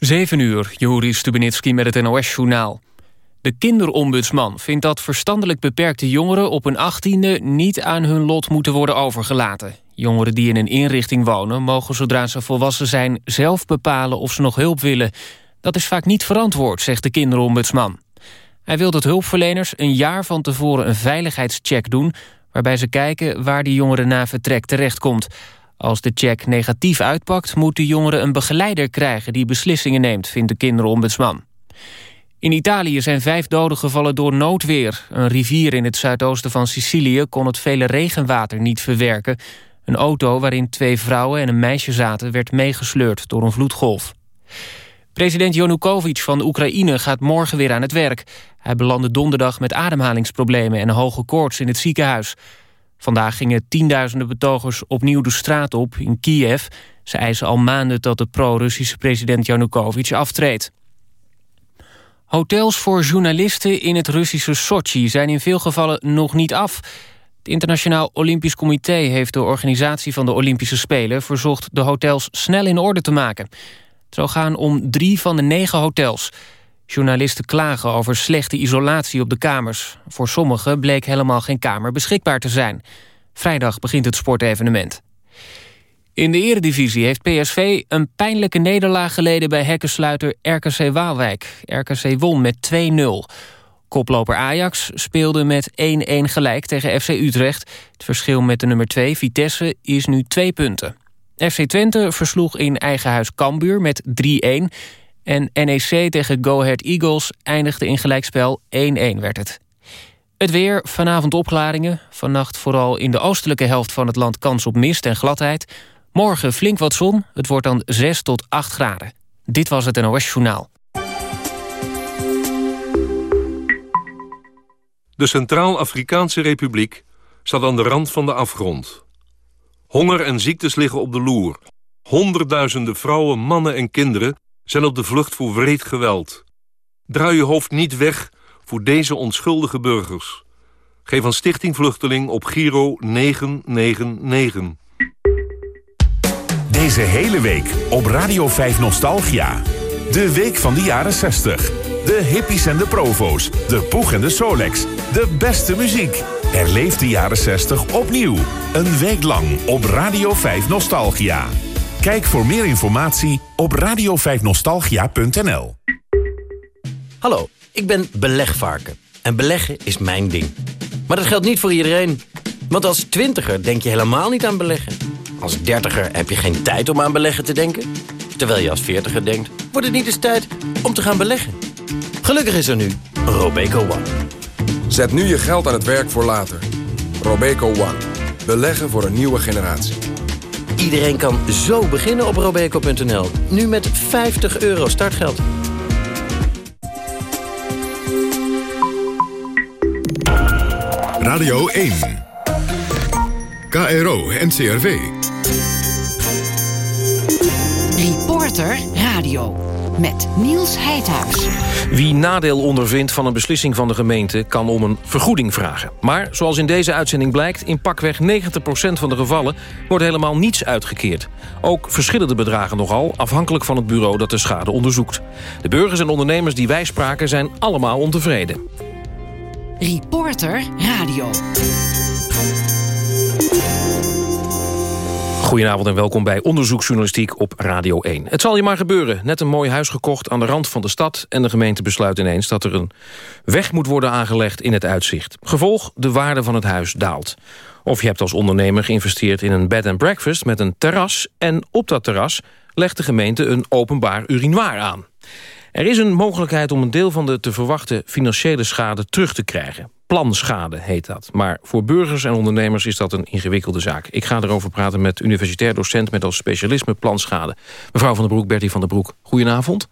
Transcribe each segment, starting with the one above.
7 uur, Joris Stubenitski met het NOS-journaal. De kinderombudsman vindt dat verstandelijk beperkte jongeren... op een achttiende niet aan hun lot moeten worden overgelaten. Jongeren die in een inrichting wonen... mogen zodra ze volwassen zijn zelf bepalen of ze nog hulp willen. Dat is vaak niet verantwoord, zegt de kinderombudsman. Hij wil dat hulpverleners een jaar van tevoren een veiligheidscheck doen... waarbij ze kijken waar die jongere na vertrek terechtkomt... Als de check negatief uitpakt, moet de jongere een begeleider krijgen... die beslissingen neemt, vindt de kinderombudsman. In Italië zijn vijf doden gevallen door noodweer. Een rivier in het zuidoosten van Sicilië kon het vele regenwater niet verwerken. Een auto waarin twee vrouwen en een meisje zaten... werd meegesleurd door een vloedgolf. President Janukovic van Oekraïne gaat morgen weer aan het werk. Hij belandde donderdag met ademhalingsproblemen en hoge koorts in het ziekenhuis. Vandaag gingen tienduizenden betogers opnieuw de straat op in Kiev. Ze eisen al maanden dat de pro-Russische president Yanukovych aftreedt. Hotels voor journalisten in het Russische Sochi zijn in veel gevallen nog niet af. Het Internationaal Olympisch Comité heeft de organisatie van de Olympische Spelen... verzocht de hotels snel in orde te maken. Het zou gaan om drie van de negen hotels... Journalisten klagen over slechte isolatie op de kamers. Voor sommigen bleek helemaal geen kamer beschikbaar te zijn. Vrijdag begint het sportevenement. In de eredivisie heeft PSV een pijnlijke nederlaag geleden... bij hekkensluiter RKC Waalwijk. RKC won met 2-0. Koploper Ajax speelde met 1-1 gelijk tegen FC Utrecht. Het verschil met de nummer 2, Vitesse, is nu 2 punten. FC Twente versloeg in eigen huis Cambuur met 3-1... En NEC tegen Go Ahead Eagles eindigde in gelijkspel 1-1 werd het. Het weer, vanavond opklaringen. Vannacht vooral in de oostelijke helft van het land kans op mist en gladheid. Morgen flink wat zon, het wordt dan 6 tot 8 graden. Dit was het NOS Journaal. De Centraal-Afrikaanse Republiek staat aan de rand van de afgrond. Honger en ziektes liggen op de loer. Honderdduizenden vrouwen, mannen en kinderen zijn op de vlucht voor wreed geweld. Draai je hoofd niet weg voor deze onschuldige burgers. Geef aan Stichting Vluchteling op Giro 999. Deze hele week op Radio 5 Nostalgia. De week van de jaren 60. De hippies en de provo's. De poeg en de Solex. De beste muziek. Herleef de jaren 60 opnieuw. Een week lang op Radio 5 Nostalgia. Kijk voor meer informatie op radio5nostalgia.nl. Hallo, ik ben belegvarken. En beleggen is mijn ding. Maar dat geldt niet voor iedereen. Want als twintiger denk je helemaal niet aan beleggen. Als dertiger heb je geen tijd om aan beleggen te denken. Terwijl je als veertiger denkt, wordt het niet eens tijd om te gaan beleggen. Gelukkig is er nu Robeco One. Zet nu je geld aan het werk voor later. Robeco One. Beleggen voor een nieuwe generatie. Iedereen kan zo beginnen op robeco.nl. Nu met 50 euro startgeld. Radio 1. KRO NCRV. Reporter Radio met Niels Heidhuis. Wie nadeel ondervindt van een beslissing van de gemeente... kan om een vergoeding vragen. Maar zoals in deze uitzending blijkt... in pakweg 90% van de gevallen wordt helemaal niets uitgekeerd. Ook verschillen de bedragen nogal... afhankelijk van het bureau dat de schade onderzoekt. De burgers en ondernemers die wij spraken zijn allemaal ontevreden. Reporter Radio. Goedenavond en welkom bij Onderzoeksjournalistiek op Radio 1. Het zal je maar gebeuren. Net een mooi huis gekocht aan de rand van de stad... en de gemeente besluit ineens dat er een weg moet worden aangelegd in het uitzicht. Gevolg, de waarde van het huis daalt. Of je hebt als ondernemer geïnvesteerd in een bed and breakfast met een terras... en op dat terras legt de gemeente een openbaar urinoir aan. Er is een mogelijkheid om een deel van de te verwachten financiële schade terug te krijgen. Planschade heet dat. Maar voor burgers en ondernemers is dat een ingewikkelde zaak. Ik ga erover praten met universitair docent met als specialisme planschade. Mevrouw van der Broek, Bertie van der Broek, goedenavond.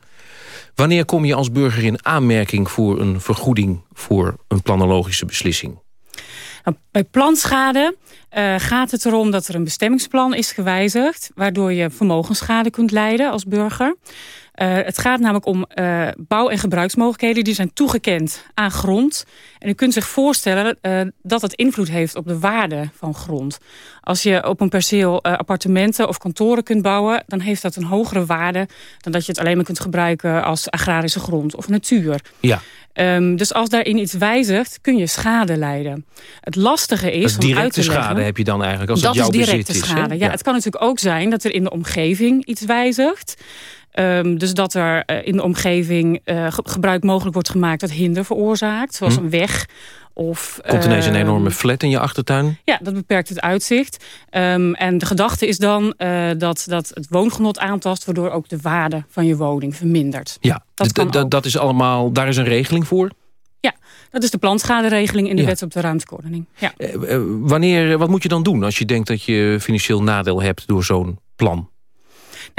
Wanneer kom je als burger in aanmerking voor een vergoeding voor een planologische beslissing? Nou, bij planschade uh, gaat het erom dat er een bestemmingsplan is gewijzigd... waardoor je vermogensschade kunt leiden als burger. Uh, het gaat namelijk om uh, bouw- en gebruiksmogelijkheden... die zijn toegekend aan grond. En u kunt zich voorstellen uh, dat het invloed heeft op de waarde van grond. Als je op een perceel appartementen of kantoren kunt bouwen... dan heeft dat een hogere waarde... dan dat je het alleen maar kunt gebruiken als agrarische grond of natuur. Ja. Um, dus als daarin iets wijzigt, kun je schade leiden. Het lastige is directe om uit te leggen, schade heb je dan eigenlijk als dat het jouw is directe bezit schade. is. Ja, het kan natuurlijk ook zijn dat er in de omgeving iets wijzigt. Um, dus dat er uh, in de omgeving uh, gebruik mogelijk wordt gemaakt dat hinder veroorzaakt. Zoals Hm. een weg of... Komt ineens een ehm, enorme flat in je achtertuin? Ja, dat beperkt het uitzicht. Um, en de gedachte is dan uh, dat, dat het woongenot aantast... waardoor ook de waarde van je woning vermindert. Ja, Dat dat is allemaal, daar is een regeling voor. Ja, dat is de planschaderegeling in de Ja. wet op de ruimteordening. Ja. Eh, eh, wanneer, wat moet je dan doen als je denkt dat je financieel nadeel hebt door zo'n plan?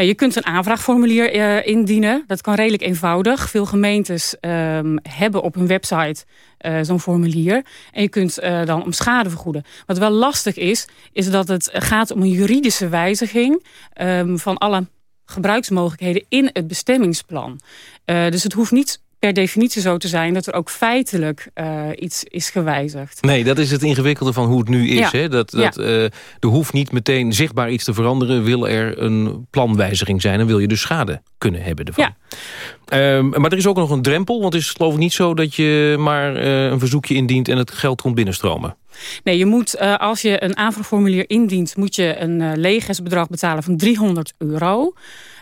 Je kunt een aanvraagformulier uh, indienen. Dat kan redelijk eenvoudig. Veel gemeentes um, hebben op hun website uh, zo'n formulier. En je kunt uh, dan om schade vergoeden. Wat wel lastig is, is dat het gaat om een juridische wijziging... Um, van alle gebruiksmogelijkheden in het bestemmingsplan. Dus het hoeft niet per definitie zo te zijn... dat er ook feitelijk uh, iets is gewijzigd. Nee, dat is het ingewikkelde van hoe het nu is. Ja. Hè? Dat, dat, Ja. uh, er hoeft niet meteen zichtbaar iets te veranderen. Wil er een planwijziging zijn... en wil je dus schade kunnen hebben ervan. Ja. Um, maar er is ook nog een drempel. Want het is geloof ik niet zo dat je maar uh, een verzoekje indient... en het geld komt binnenstromen. Nee, je moet, uh, als je een aanvraagformulier indient... moet je een uh, betalen van 300 euro...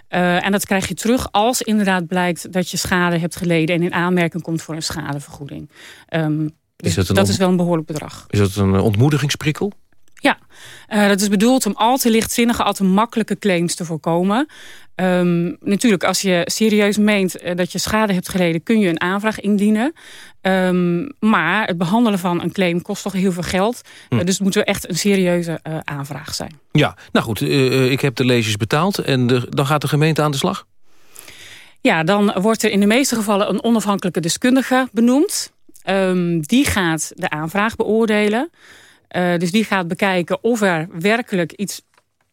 Uh, en dat krijg je terug als inderdaad blijkt dat je schade hebt geleden... en in aanmerking komt voor een schadevergoeding. Um, dus Is dat een dat on- is wel een behoorlijk bedrag. Is dat een ontmoedigingsprikkel? Ja, uh, dat is bedoeld om al te lichtzinnige, al te makkelijke claims te voorkomen. Um, natuurlijk, als je serieus meent uh, dat je schade hebt geleden... kun je een aanvraag indienen. Um, maar het behandelen van een claim kost toch heel veel geld. Hm. Uh, dus het moet wel echt een serieuze aanvraag zijn. Ja, nou goed, ik heb de lezers betaald... en de, dan gaat de gemeente aan de slag? Ja, dan wordt er in de meeste gevallen een onafhankelijke deskundige benoemd. Um, die gaat de aanvraag beoordelen. Uh, dus die gaat bekijken of er werkelijk iets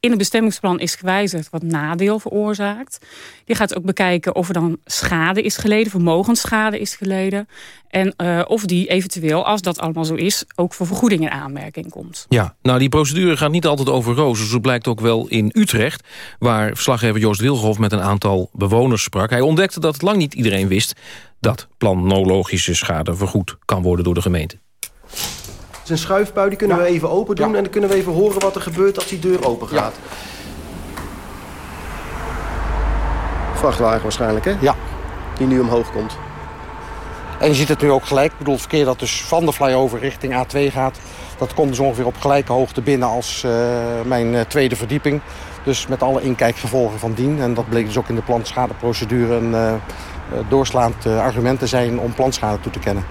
in het bestemmingsplan is gewijzigd wat nadeel veroorzaakt. Die gaat ook bekijken of er dan schade is geleden, vermogensschade is geleden. En uh, of die eventueel, als dat allemaal zo is, ook voor vergoeding in aanmerking komt. Ja, nou die procedure gaat niet altijd over rozen. Zo blijkt ook wel in Utrecht, waar verslaggever Joost Wilgenhoff met een aantal bewoners sprak. Hij ontdekte dat lang niet iedereen wist dat planologische schade vergoed kan worden door de gemeente. Het is een schuifbui, die kunnen we even open doen... en dan kunnen we even horen wat er gebeurt als die deur open gaat. Vrachtwagen waarschijnlijk, hè? Ja. Die nu omhoog komt. En je ziet het nu ook gelijk. Ik bedoel, het verkeer dat dus van de flyover richting A2 gaat... dat komt dus ongeveer op gelijke hoogte binnen als uh, mijn uh, tweede verdieping. Dus met alle inkijkgevolgen van dien. En dat bleek dus ook in de planschadeprocedure... een uh, doorslaand argument te zijn om planschade toe te kennen.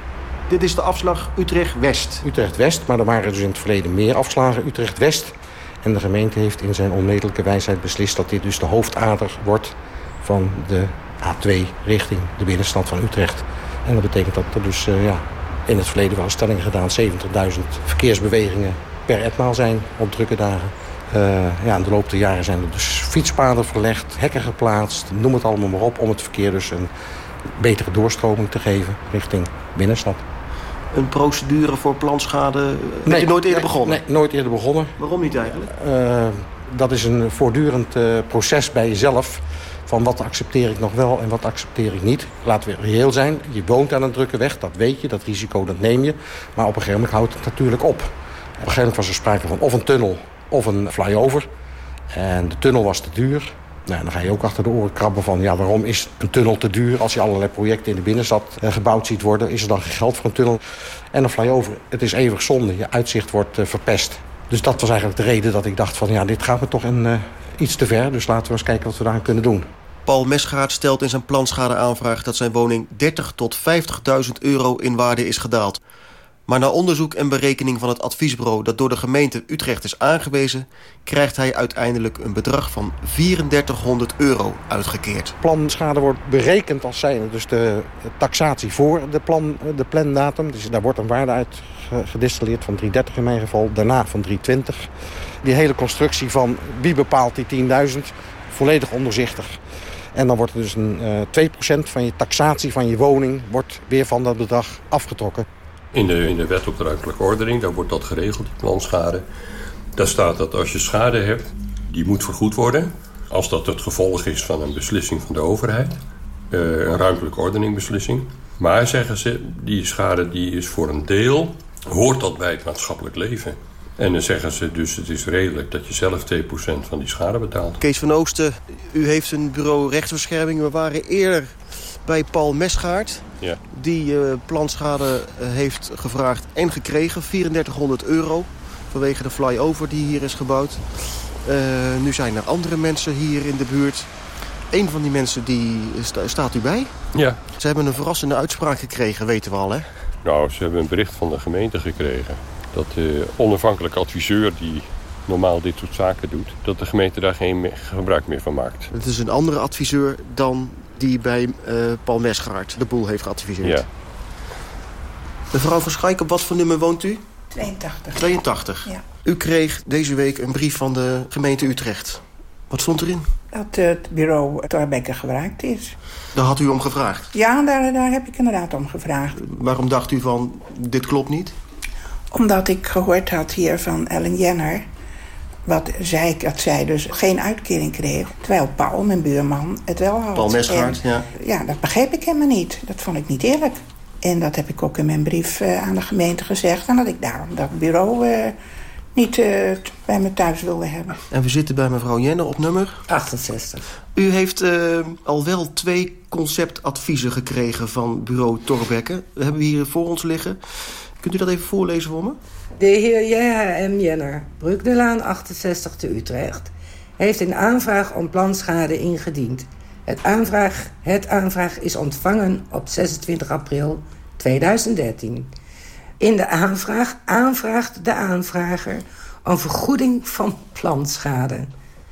Dit is de afslag Utrecht-West. Utrecht-West, maar er waren dus in het verleden meer afslagen Utrecht-West. En de gemeente heeft in zijn onmetelijke wijsheid beslist... dat dit dus de hoofdader wordt van de A2 richting de binnenstad van Utrecht. En dat betekent dat er dus uh, ja, in het verleden wel stellingen gedaan... 70.000 verkeersbewegingen per etmaal zijn op drukke dagen. Uh, ja, in de loop der jaren zijn er dus fietspaden verlegd, hekken geplaatst... noem het allemaal maar op, om het verkeer dus een betere doorstroming te geven richting binnenstad een procedure voor planschade? Nee, je nooit eerder nee, begonnen? Nee, nooit eerder begonnen. Waarom niet eigenlijk? Uh, dat is een voortdurend uh, proces bij jezelf. Van wat accepteer ik nog wel en wat accepteer ik niet. Laten we reëel zijn. Je woont aan een drukke weg, dat weet je. Dat risico dat neem je. Maar op een gegeven moment houdt het natuurlijk op. Op een gegeven moment was er sprake van of een tunnel of een flyover. En de tunnel was te duur. Nou, dan ga je ook achter de oren krabben van... ja, waarom is een tunnel te duur? Als je allerlei projecten in de binnenstad uh, gebouwd ziet worden... is er dan geen geld voor een tunnel? En een flyover, het is eeuwig zonde. Je uitzicht wordt uh, verpest. Dus dat was eigenlijk de reden dat ik dacht van... ja, dit gaat me toch een, uh, iets te ver. Dus laten we eens kijken wat we daar kunnen doen. Paul Mesgaard stelt in zijn planschadeaanvraag... dat zijn woning 30 tot 50.000 euro in waarde is gedaald. Maar na onderzoek en berekening van het adviesbureau... dat door de gemeente Utrecht is aangewezen... krijgt hij uiteindelijk een bedrag van 3400 euro uitgekeerd. Planschade wordt berekend als zijnde dus de taxatie voor de, plan, de plandatum. Dus daar wordt een waarde uit gedistilleerd van 330 in mijn geval. Daarna van 320. Die hele constructie van wie bepaalt die 10.000... volledig onderzichtig. En dan wordt er dus een, uh, 2% van je taxatie van je woning... wordt weer van dat bedrag afgetrokken. In de, in de wet op de ruimtelijke ordening, daar wordt dat geregeld, die planschade. Daar staat dat als je schade hebt, die moet vergoed worden. Als dat het gevolg is van een beslissing van de overheid. Uh, een ruimtelijke ordeningbeslissing. Maar zeggen ze, die schade die is voor een deel... hoort dat bij het maatschappelijk leven. En dan zeggen ze dus het is redelijk dat je zelf 2% van die schade betaalt. Kees van Oosten, u heeft een bureau rechtsbescherming. We waren eerder bij Paul Mesgaard. Ja. Die uh, planschade uh, heeft gevraagd en gekregen. 3400 euro vanwege de flyover die hier is gebouwd. Uh, nu zijn er andere mensen hier in de buurt. Een van die mensen die sta, staat u bij. Ja. Ze hebben een verrassende uitspraak gekregen, weten we al hè? Nou, ze hebben een bericht van de gemeente gekregen. Dat de onafhankelijke adviseur die normaal dit soort zaken doet... dat de gemeente daar geen gebruik meer van maakt. Het is een andere adviseur dan die bij uh, Paul Mesgaard de boel heeft geadviseerd. Ja. Mevrouw van Schaik, op wat voor nummer woont u? 82. 82. Ja. U kreeg deze week een brief van de gemeente Utrecht. Wat stond erin? Dat het bureau Torbekke gebruikt is. Daar had u om gevraagd? Ja, daar, daar heb ik inderdaad om gevraagd. Waarom dacht u van, dit klopt niet? Omdat ik gehoord had hier van Ellen Jenner... wat zei ik, dat zij dus geen uitkering kreeg. Terwijl Paul, mijn buurman, het wel had. Paul Mesgaard, ja. Ja, dat begreep ik helemaal niet. Dat vond ik niet eerlijk. En dat heb ik ook in mijn brief uh, aan de gemeente gezegd. En dat ik daarom dat bureau uh, niet uh, bij me thuis wilde hebben. En we zitten bij mevrouw Jenner op nummer? 68. U heeft al wel twee conceptadviezen gekregen van bureau Torbekke. We hebben we hier voor ons liggen. Kunt u dat even voorlezen voor me? De heer J.H.M. Jenner, Bruk de Laan 68 te Utrecht... heeft een aanvraag om planschade ingediend. Het aanvraag, het aanvraag is ontvangen op 26 april 2013. In de aanvraag aanvraagt de aanvrager om vergoeding van planschade.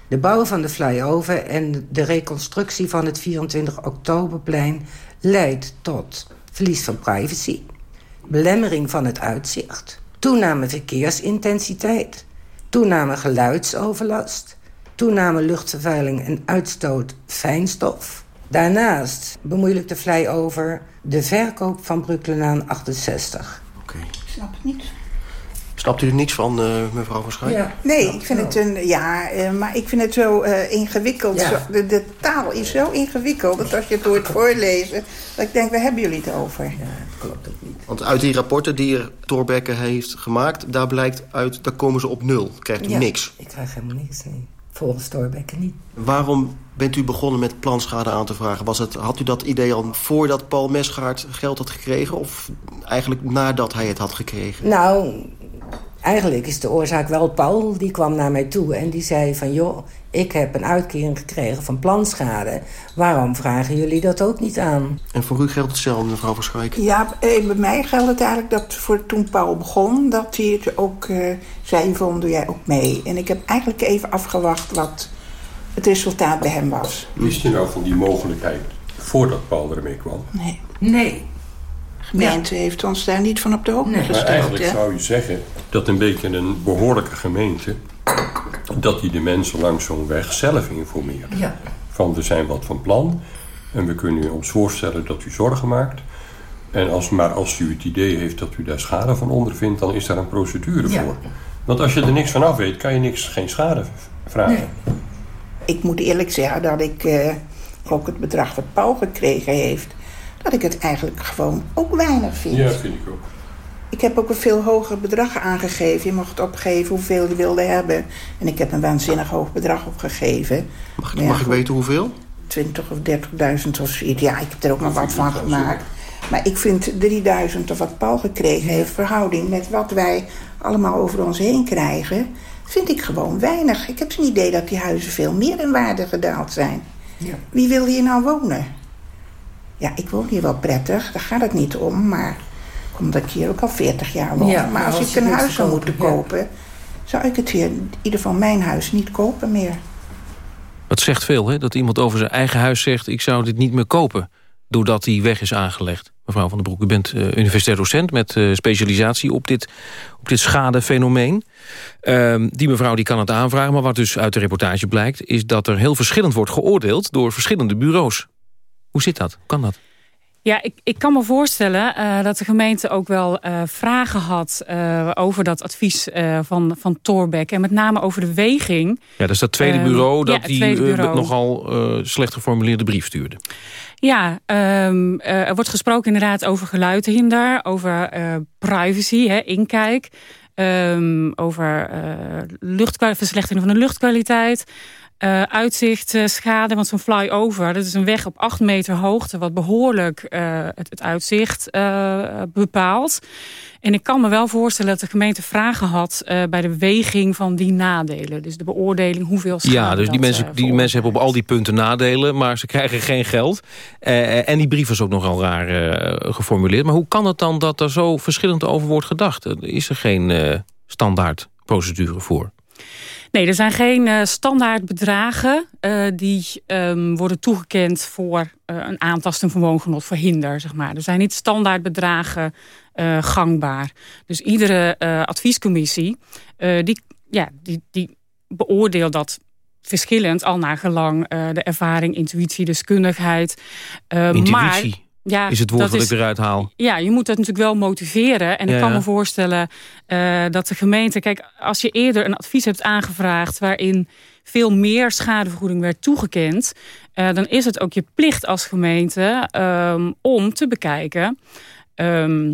De bouw van de flyover en de reconstructie van het 24 oktoberplein... leidt tot verlies van privacy, belemmering van het uitzicht... toename verkeersintensiteit, toename geluidsoverlast... toename luchtvervuiling en uitstoot fijnstof... Daarnaast bemoeilijkt de flyover de verkoop van Bruklenaan 68. Oké. Ik snap het niet. Snapt u er niets van, uh, mevrouw van? Ja. Nee, ik vind het een... Ja, uh, maar ik vind het zo uh, ingewikkeld. Ja. Zo, de, de, taal is zo ingewikkeld dat als je het hoort voorlezen... dat ik denk, waar hebben jullie het over? Ja, klopt ook niet. Want uit die rapporten die er Torbekke heeft gemaakt... daar blijkt uit, daar komen ze op nul. Krijgt u ja, niks. ik krijg helemaal niks, nee. Volgens Torbekke niet. Waarom bent u begonnen met planschade aan te vragen? Was het, had u dat idee al voordat Paul Mesgaard geld had gekregen... of eigenlijk nadat hij het had gekregen? Nou, eigenlijk is de oorzaak wel Paul. Die kwam naar mij toe en die zei van... joh, ik heb een uitkering gekregen van planschade. Waarom vragen jullie dat ook niet aan? En voor u geldt hetzelfde, mevrouw van Schaik? Ja, eh, bij mij geldt het eigenlijk dat voor toen Paul begon... dat hij het ook uh, zei van, doe jij ook mee? En ik heb eigenlijk even afgewacht wat het resultaat bij hem was. Wist je nou van die mogelijkheid voordat Paul ermee kwam? Nee. Nee. De gemeente ja. heeft ons daar niet van op de hoogte nee. gesteld. Maar eigenlijk zou je zeggen dat een beetje een behoorlijke gemeente... dat die de mensen langs zo'n weg zelf informeert. Ja. Van we zijn wat van plan en we kunnen u ons voorstellen dat u zorgen maakt... En als, maar als u het idee heeft dat u daar schade van ondervindt... dan is daar een procedure ja. voor. Want als je er niks van af weet, kan je niks, geen schade vragen. Nee. Ik moet eerlijk zeggen dat ik uh, ook het bedrag wat Paul gekregen heeft... dat ik het eigenlijk gewoon ook weinig vind. Ja, vind ik ook. Ik heb ook een veel hoger bedrag aangegeven. Je mocht opgeven hoeveel je wilde hebben. En ik heb een waanzinnig hoog bedrag opgegeven. Mag, ja, mag ik weten hoeveel? 20 of 30.000 of zoiets. Ja, ik heb er ook nog wat van gemaakt. Maar ik vind 3000 of wat Paul gekregen heeft... verhouding met wat wij allemaal over ons heen krijgen... vind ik gewoon weinig. Ik heb een idee dat die huizen veel meer in waarde gedaald zijn. Ja. Wie wil hier nou wonen? Ja, ik woon hier wel prettig, daar gaat het niet om, maar... omdat ik hier ook al 40 jaar woon. Ja, maar als, als ik een huis zou kopen, moeten ja. kopen... zou ik het hier, in ieder geval mijn huis, niet kopen meer. Dat zegt veel, hè? dat iemand over zijn eigen huis zegt... ik zou dit niet meer kopen, doordat die weg is aangelegd. Mevrouw van den Broek, u bent eh, universitair docent... met eh, specialisatie op dit, op dit schadefenomeen. Ehm, die mevrouw die kan het aanvragen, maar wat dus uit de reportage blijkt... is dat er heel verschillend wordt geoordeeld door verschillende bureaus. Hoe zit dat? Hoe kan dat? Ja, ik, ik kan me voorstellen eh, dat de gemeente ook wel eh, vragen had... eh, over dat advies eh, van, van Torbeck. En met name over de weging. Ja, dat is dat tweede Ehm, bureau dat ja, die bureau. nogal eh, slecht geformuleerde brief stuurde. Ja, ehm, eh, er wordt gesproken inderdaad over geluidhinder, over eh, privacy, hè, inkijk, ehm, over eh luchtkwa- verslechtering van de luchtkwaliteit, eh, uitzicht, eh, schade, want zo'n flyover, dat is een weg op acht meter hoogte, wat behoorlijk eh, het, het uitzicht bepaalt. En ik kan me wel voorstellen dat de gemeente vragen had bij de weging van die nadelen. Dus de beoordeling hoeveel schade Ja, dus die, dat, mensen, die mensen hebben op al die punten nadelen... maar ze krijgen geen geld. En die brief is ook nogal raar geformuleerd. Maar hoe kan het dan dat er zo verschillend over wordt gedacht? Er is er geen eh, standaard procedure voor? Nee, er zijn geen eh, standaard bedragen eh, die ehm, worden toegekend voor eh, een aantasting van woongenot, voor hinder, zeg maar. Er zijn niet standaard bedragen gangbaar. Dus iedere adviescommissie, die, ja, die, die beoordeelt dat verschillend, al naar gelang de ervaring, intuïtie, deskundigheid. Intuïtie maar, ja, is het woord dat dat, is- ik eruit haal. ja, je moet dat natuurlijk wel motiveren. En Ja, ik kan me voorstellen eh, dat de gemeente... Kijk, als je eerder een advies hebt aangevraagd... waarin veel meer schadevergoeding werd toegekend... eh, dan is het ook je plicht als gemeente ehm, om te bekijken... ehm,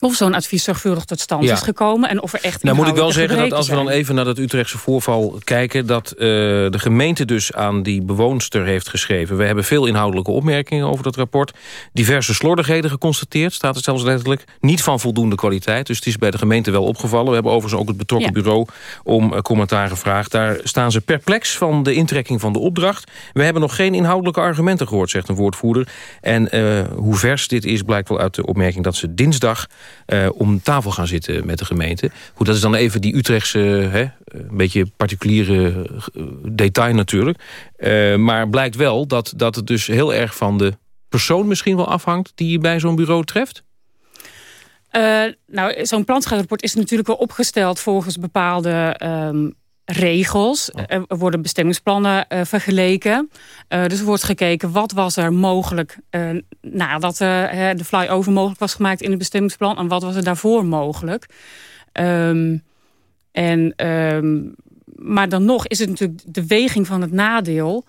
of zo'n advies zorgvuldig tot stand Ja. is gekomen... en of er echt Nou moet ik wel zeggen dat als we dan even naar dat Utrechtse voorval kijken... dat eh, de gemeente dus aan die bewoonster heeft geschreven... we hebben veel inhoudelijke opmerkingen over dat rapport. Diverse slordigheden geconstateerd, staat het zelfs letterlijk. Niet van voldoende kwaliteit, dus het is bij de gemeente wel opgevallen. We hebben overigens ook het betrokken Ja. bureau om eh, commentaar gevraagd. Daar staan ze perplex van de intrekking van de opdracht. We hebben nog geen inhoudelijke argumenten gehoord, zegt een woordvoerder. En eh, hoe vers dit is, blijkt wel uit de opmerking dat ze dinsdag eh, om tafel gaan zitten met de gemeente. Goed, dat is dan even die Utrechtse, hè, een beetje particuliere eh, detail natuurlijk. Eh, maar blijkt wel dat, dat het dus heel erg van de persoon misschien wel afhangt... die je bij zo'n bureau treft? Nou, zo'n planschadrapport is natuurlijk wel opgesteld volgens bepaalde ehm, regels. Er worden bestemmingsplannen eh, vergeleken. Eh, dus er wordt gekeken wat was er mogelijk eh, nadat de flyover mogelijk was gemaakt in het bestemmingsplan. En wat was er daarvoor mogelijk. Ehm, en, ehm, maar dan nog is het natuurlijk de weging van het nadeel.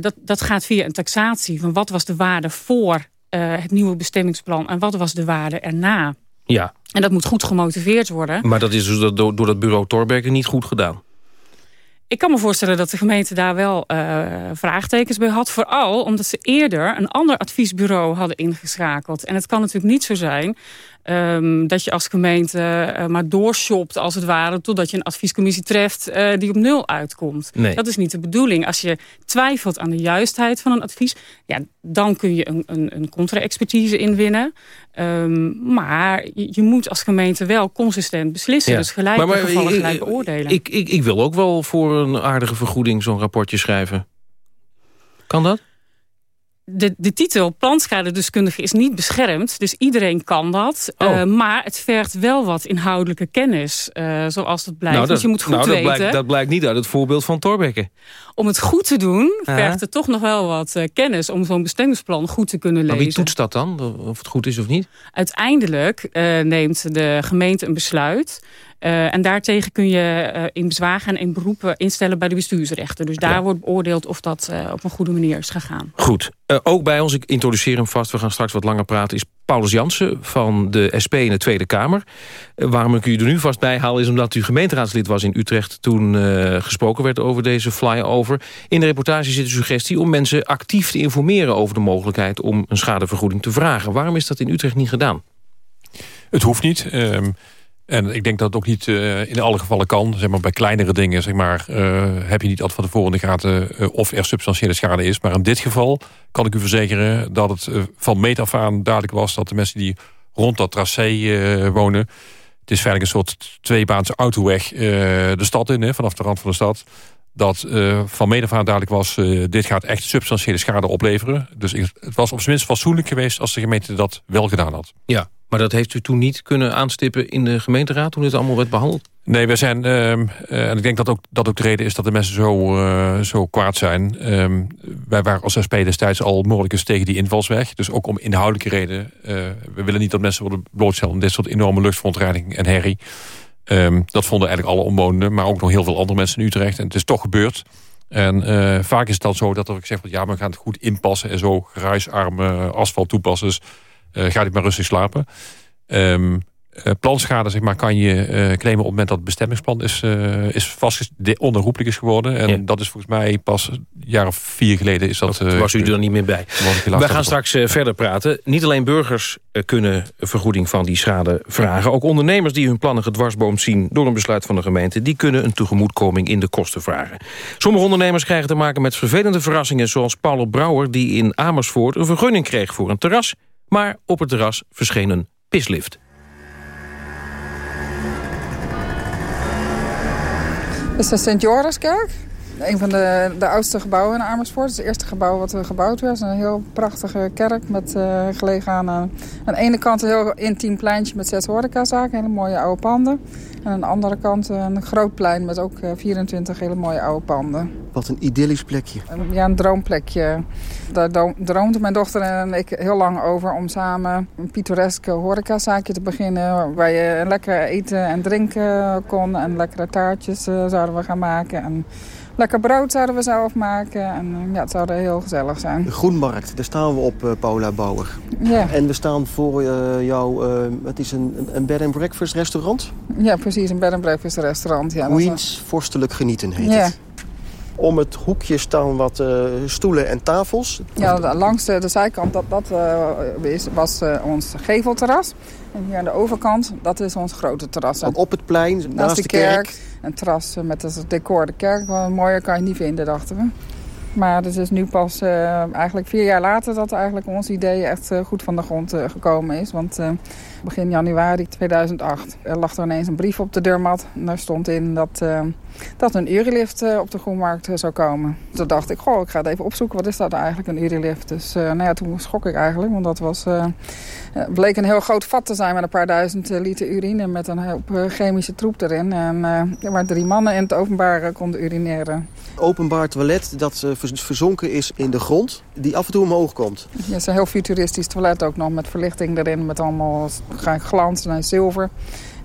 dat, dat gaat via een taxatie. Van wat was de waarde voor het nieuwe bestemmingsplan en wat was de waarde erna. Ja, En dat moet goed gemotiveerd worden. maar dat is dus door, dat bureau Torberger niet goed gedaan. Ik kan me voorstellen dat de gemeente daar wel eh, vraagtekens bij had. Vooral omdat ze eerder een ander adviesbureau hadden ingeschakeld. En het kan natuurlijk niet zo zijn ehm, dat je als gemeente eh, maar doorshopt als het ware... totdat je een adviescommissie treft eh, die op nul uitkomt. Nee. Dat is niet de bedoeling. Als je twijfelt aan de juistheid van een advies... Ja, dan kun je een, een, een contra-expertise inwinnen. Ehm, maar je, je moet als gemeente wel consistent beslissen. Ja. Dus gelijke Maar- maar gevallen gelijk beoordelen. Ik, ik, ik wil ook wel voor een aardige vergoeding zo'n rapportje schrijven. Kan dat? De, de titel plantschadedeskundige is niet beschermd. Dus iedereen kan dat. Oh. Eh, maar het vergt wel wat inhoudelijke kennis. eh, zoals dat blijkt. nou, Want je moet goed nou, dat, weten. blijkt, dat blijkt niet uit het voorbeeld van Torbekke. Om het goed te doen vergt het toch nog wel wat eh, kennis. Om zo'n bestemmingsplan goed te kunnen Maar lezen. wie toetst dat dan? Of het goed is of niet? Uiteindelijk neemt de gemeente een besluit. Eh, en daartegen kun je eh, in bezwaar gaan en beroepen instellen bij de bestuursrechter. Dus daar Ja. wordt beoordeeld of dat eh, op een goede manier is gegaan. Goed. Eh, ook bij ons, ik introduceer hem vast, we gaan straks wat langer praten... is Paulus Jansen van de SP in de Tweede Kamer. Waarom ik u er nu vast bij haal is omdat u gemeenteraadslid was in Utrecht... toen eh, gesproken werd over deze flyover. In de reportage zit de suggestie om mensen actief te informeren... over de mogelijkheid om een schadevergoeding te vragen. Waarom is dat in Utrecht niet gedaan? Het hoeft niet. ehm, en ik denk dat het ook niet eh, in alle gevallen kan. Zeg maar, bij kleinere dingen zeg maar, eh, heb je niet altijd van tevoren in de gaten eh, of er substantiële schade is. Maar in dit geval kan ik u verzekeren dat het van meet af aan duidelijk was dat de mensen die rond dat tracé wonen. Het is feitelijk een soort tweebaanse autoweg de stad in, hè, vanaf de rand van de stad dat van mede van duidelijk was... Dit gaat echt substantiële schade opleveren. Dus het was op zijn minst fatsoenlijk geweest... als de gemeente dat wel gedaan had. Ja, maar dat heeft u toen niet kunnen aanstippen in de gemeenteraad... toen dit allemaal werd behandeld? Nee, wij zijn, uh, en ik denk dat ook, dat ook de reden is dat de mensen zo, uh, zo kwaad zijn. Uh, wij waren als SP destijds al mogelijk tegen die invalsweg. Dus ook om inhoudelijke reden. we willen niet dat mensen worden blootgesteld aan dit soort enorme luchtverontreiniging en herrie. Um, dat vonden eigenlijk alle omwonenden, maar ook nog heel veel andere mensen in Utrecht. En het is toch gebeurd. En vaak is het dan zo dat er gezegd wordt... ja, we gaan het goed inpassen en zo geruisarme asfalt toepassen. Ga ik maar rustig slapen. Um, planschade zeg maar, kan je uh, claimen op het moment dat het bestemmingsplan is, is vast onherroepelijk is geworden. En ja. dat is volgens mij pas een jaar of vier geleden. Is dat, dat was u er niet meer bij. We gaan straks verder praten. Niet alleen burgers kunnen vergoeding van die schade vragen. Ook ondernemers die hun plannen gedwarsboomd zien door een besluit van de gemeente... die kunnen een tegemoetkoming in de kosten vragen. Sommige ondernemers krijgen te maken met vervelende verrassingen... zoals Paul Brouwer die in Amersfoort een vergunning kreeg voor een terras. Maar op het terras verscheen een pislift. Is de Sint-Joriskerk. Een van de, de oudste gebouwen in Amersfoort. Het is het eerste gebouw wat er gebouwd werd. Een heel prachtige kerk met uh, gelegen aan, aan de ene kant een heel intiem pleintje met zes horecazaken. Hele mooie oude panden. En aan de andere kant een groot plein met ook 24 hele mooie oude panden. Wat een idyllisch plekje. Ja, een droomplekje. Daar droomde mijn dochter en ik heel lang over om samen een pittoreske horecazaakje te beginnen. Waar je lekker eten en drinken kon en lekkere taartjes zouden we gaan maken. En lekker brood zouden we zelf maken. En ja, het zou er heel gezellig zijn. De Groenmarkt, daar staan we op, uh, Paula Bauer. Ja. En we staan voor uh, jou, uh, het is een, een bed and breakfast restaurant? Ja, precies, een bed and breakfast restaurant. Ja, Queens Vorstelijk Genieten heet ja. het. Om het hoekje staan wat uh, stoelen en tafels. Ja, langs de, de zijkant, dat, dat uh, was uh, ons gevelterras. En hier aan de overkant, dat is ons grote terras. En op het plein, naast, naast de, de kerk. kerk. Een terras met het decor de kerk. Mooier kan je niet vinden, dachten we. Maar het is nu pas eigenlijk vier jaar later dat eigenlijk ons idee echt goed van de grond gekomen is. Want begin januari 2008 er lag er ineens een brief op de deurmat. En daar stond in dat, dat een Urilift op de Groenmarkt zou komen. Toen dacht ik, goh, ik ga het even opzoeken. Wat is dat eigenlijk, een Urilift? Dus nou ja, toen schrok ik eigenlijk. Want dat was, bleek een heel groot vat te zijn met een paar duizend liter urine. Met een hoop chemische troep erin. En waar drie mannen in het openbaar konden urineren. Openbaar toilet dat verzonken is in de grond, die af en toe omhoog komt. Ja, het is een heel futuristisch toilet ook nog, met verlichting erin, met allemaal glans en zilver.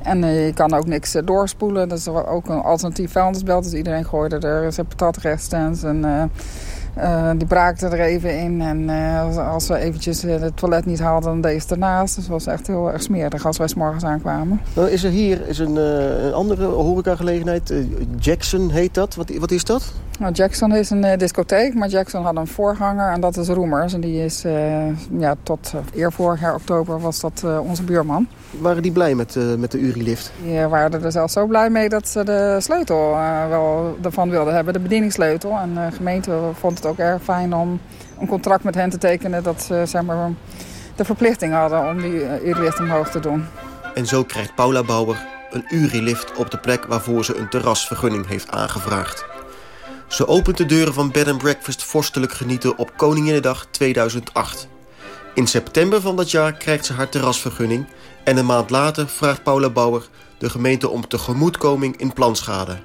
En uh, je kan ook niks uh, doorspoelen. Dat is ook een alternatief vuilnisbelt. Dus iedereen gooide er zijn patatresten en uh, uh, die braakte er even in. En uh, als we eventjes het toilet niet haalden, dan deed ze ernaast. Dus het was echt heel erg smerig als wij s'morgens aankwamen. Nou is er hier is een, een andere horecagelegenheid. Jackson heet dat. Wat, wat is dat? Nou, Jackson is een discotheek, maar Jackson had een voorganger en dat is Roemers. En die is ja, tot eer vorig jaar oktober was dat onze buurman. Waren die blij met, met de Urilift? Die waren er zelfs zo blij mee dat ze de sleutel wel ervan wilden hebben. De bedieningssleutel. En de gemeente vond het ook erg fijn om een contract met hen te tekenen... dat ze zeg maar, de verplichting hadden om die Urilift omhoog te doen. En zo krijgt Paula Bauer een Urilift op de plek... waarvoor ze een terrasvergunning heeft aangevraagd. Ze opent de deuren van Bed and Breakfast vorstelijk genieten op Koninginnedag 2008. In september van dat jaar krijgt ze haar terrasvergunning... en een maand later vraagt Paula Bauer de gemeente om tegemoetkoming in planschade...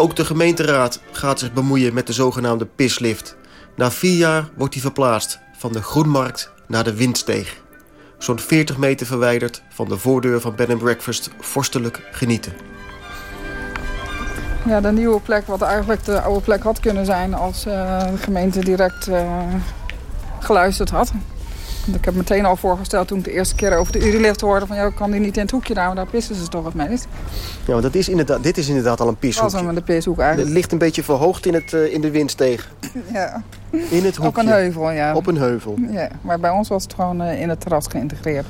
Ook de gemeenteraad gaat zich bemoeien met de zogenaamde pislift. Na vier jaar wordt die verplaatst van de Groenmarkt naar de Windsteeg. Zo'n 40 meter verwijderd van de voordeur van Bed Breakfast vorstelijk genieten. Ja, de nieuwe plek, wat eigenlijk de oude plek had kunnen zijn... als uh, de gemeente direct uh, geluisterd had. Ik heb meteen al voorgesteld toen ik de eerste keer over de Urilift hoorde... van ja, kan die niet in het hoekje daar, daar pissen ze toch het meest. Ja, maar dat is inderdaad, dit is inderdaad al een pishoek. Dat is de pishoek eigenlijk. Het ligt een beetje verhoogd in, het, uh, in de windsteeg. Ja. In het hoekje. Op een heuvel, ja. Op een heuvel. Ja, maar bij ons was het gewoon uh, in het terras geïntegreerd.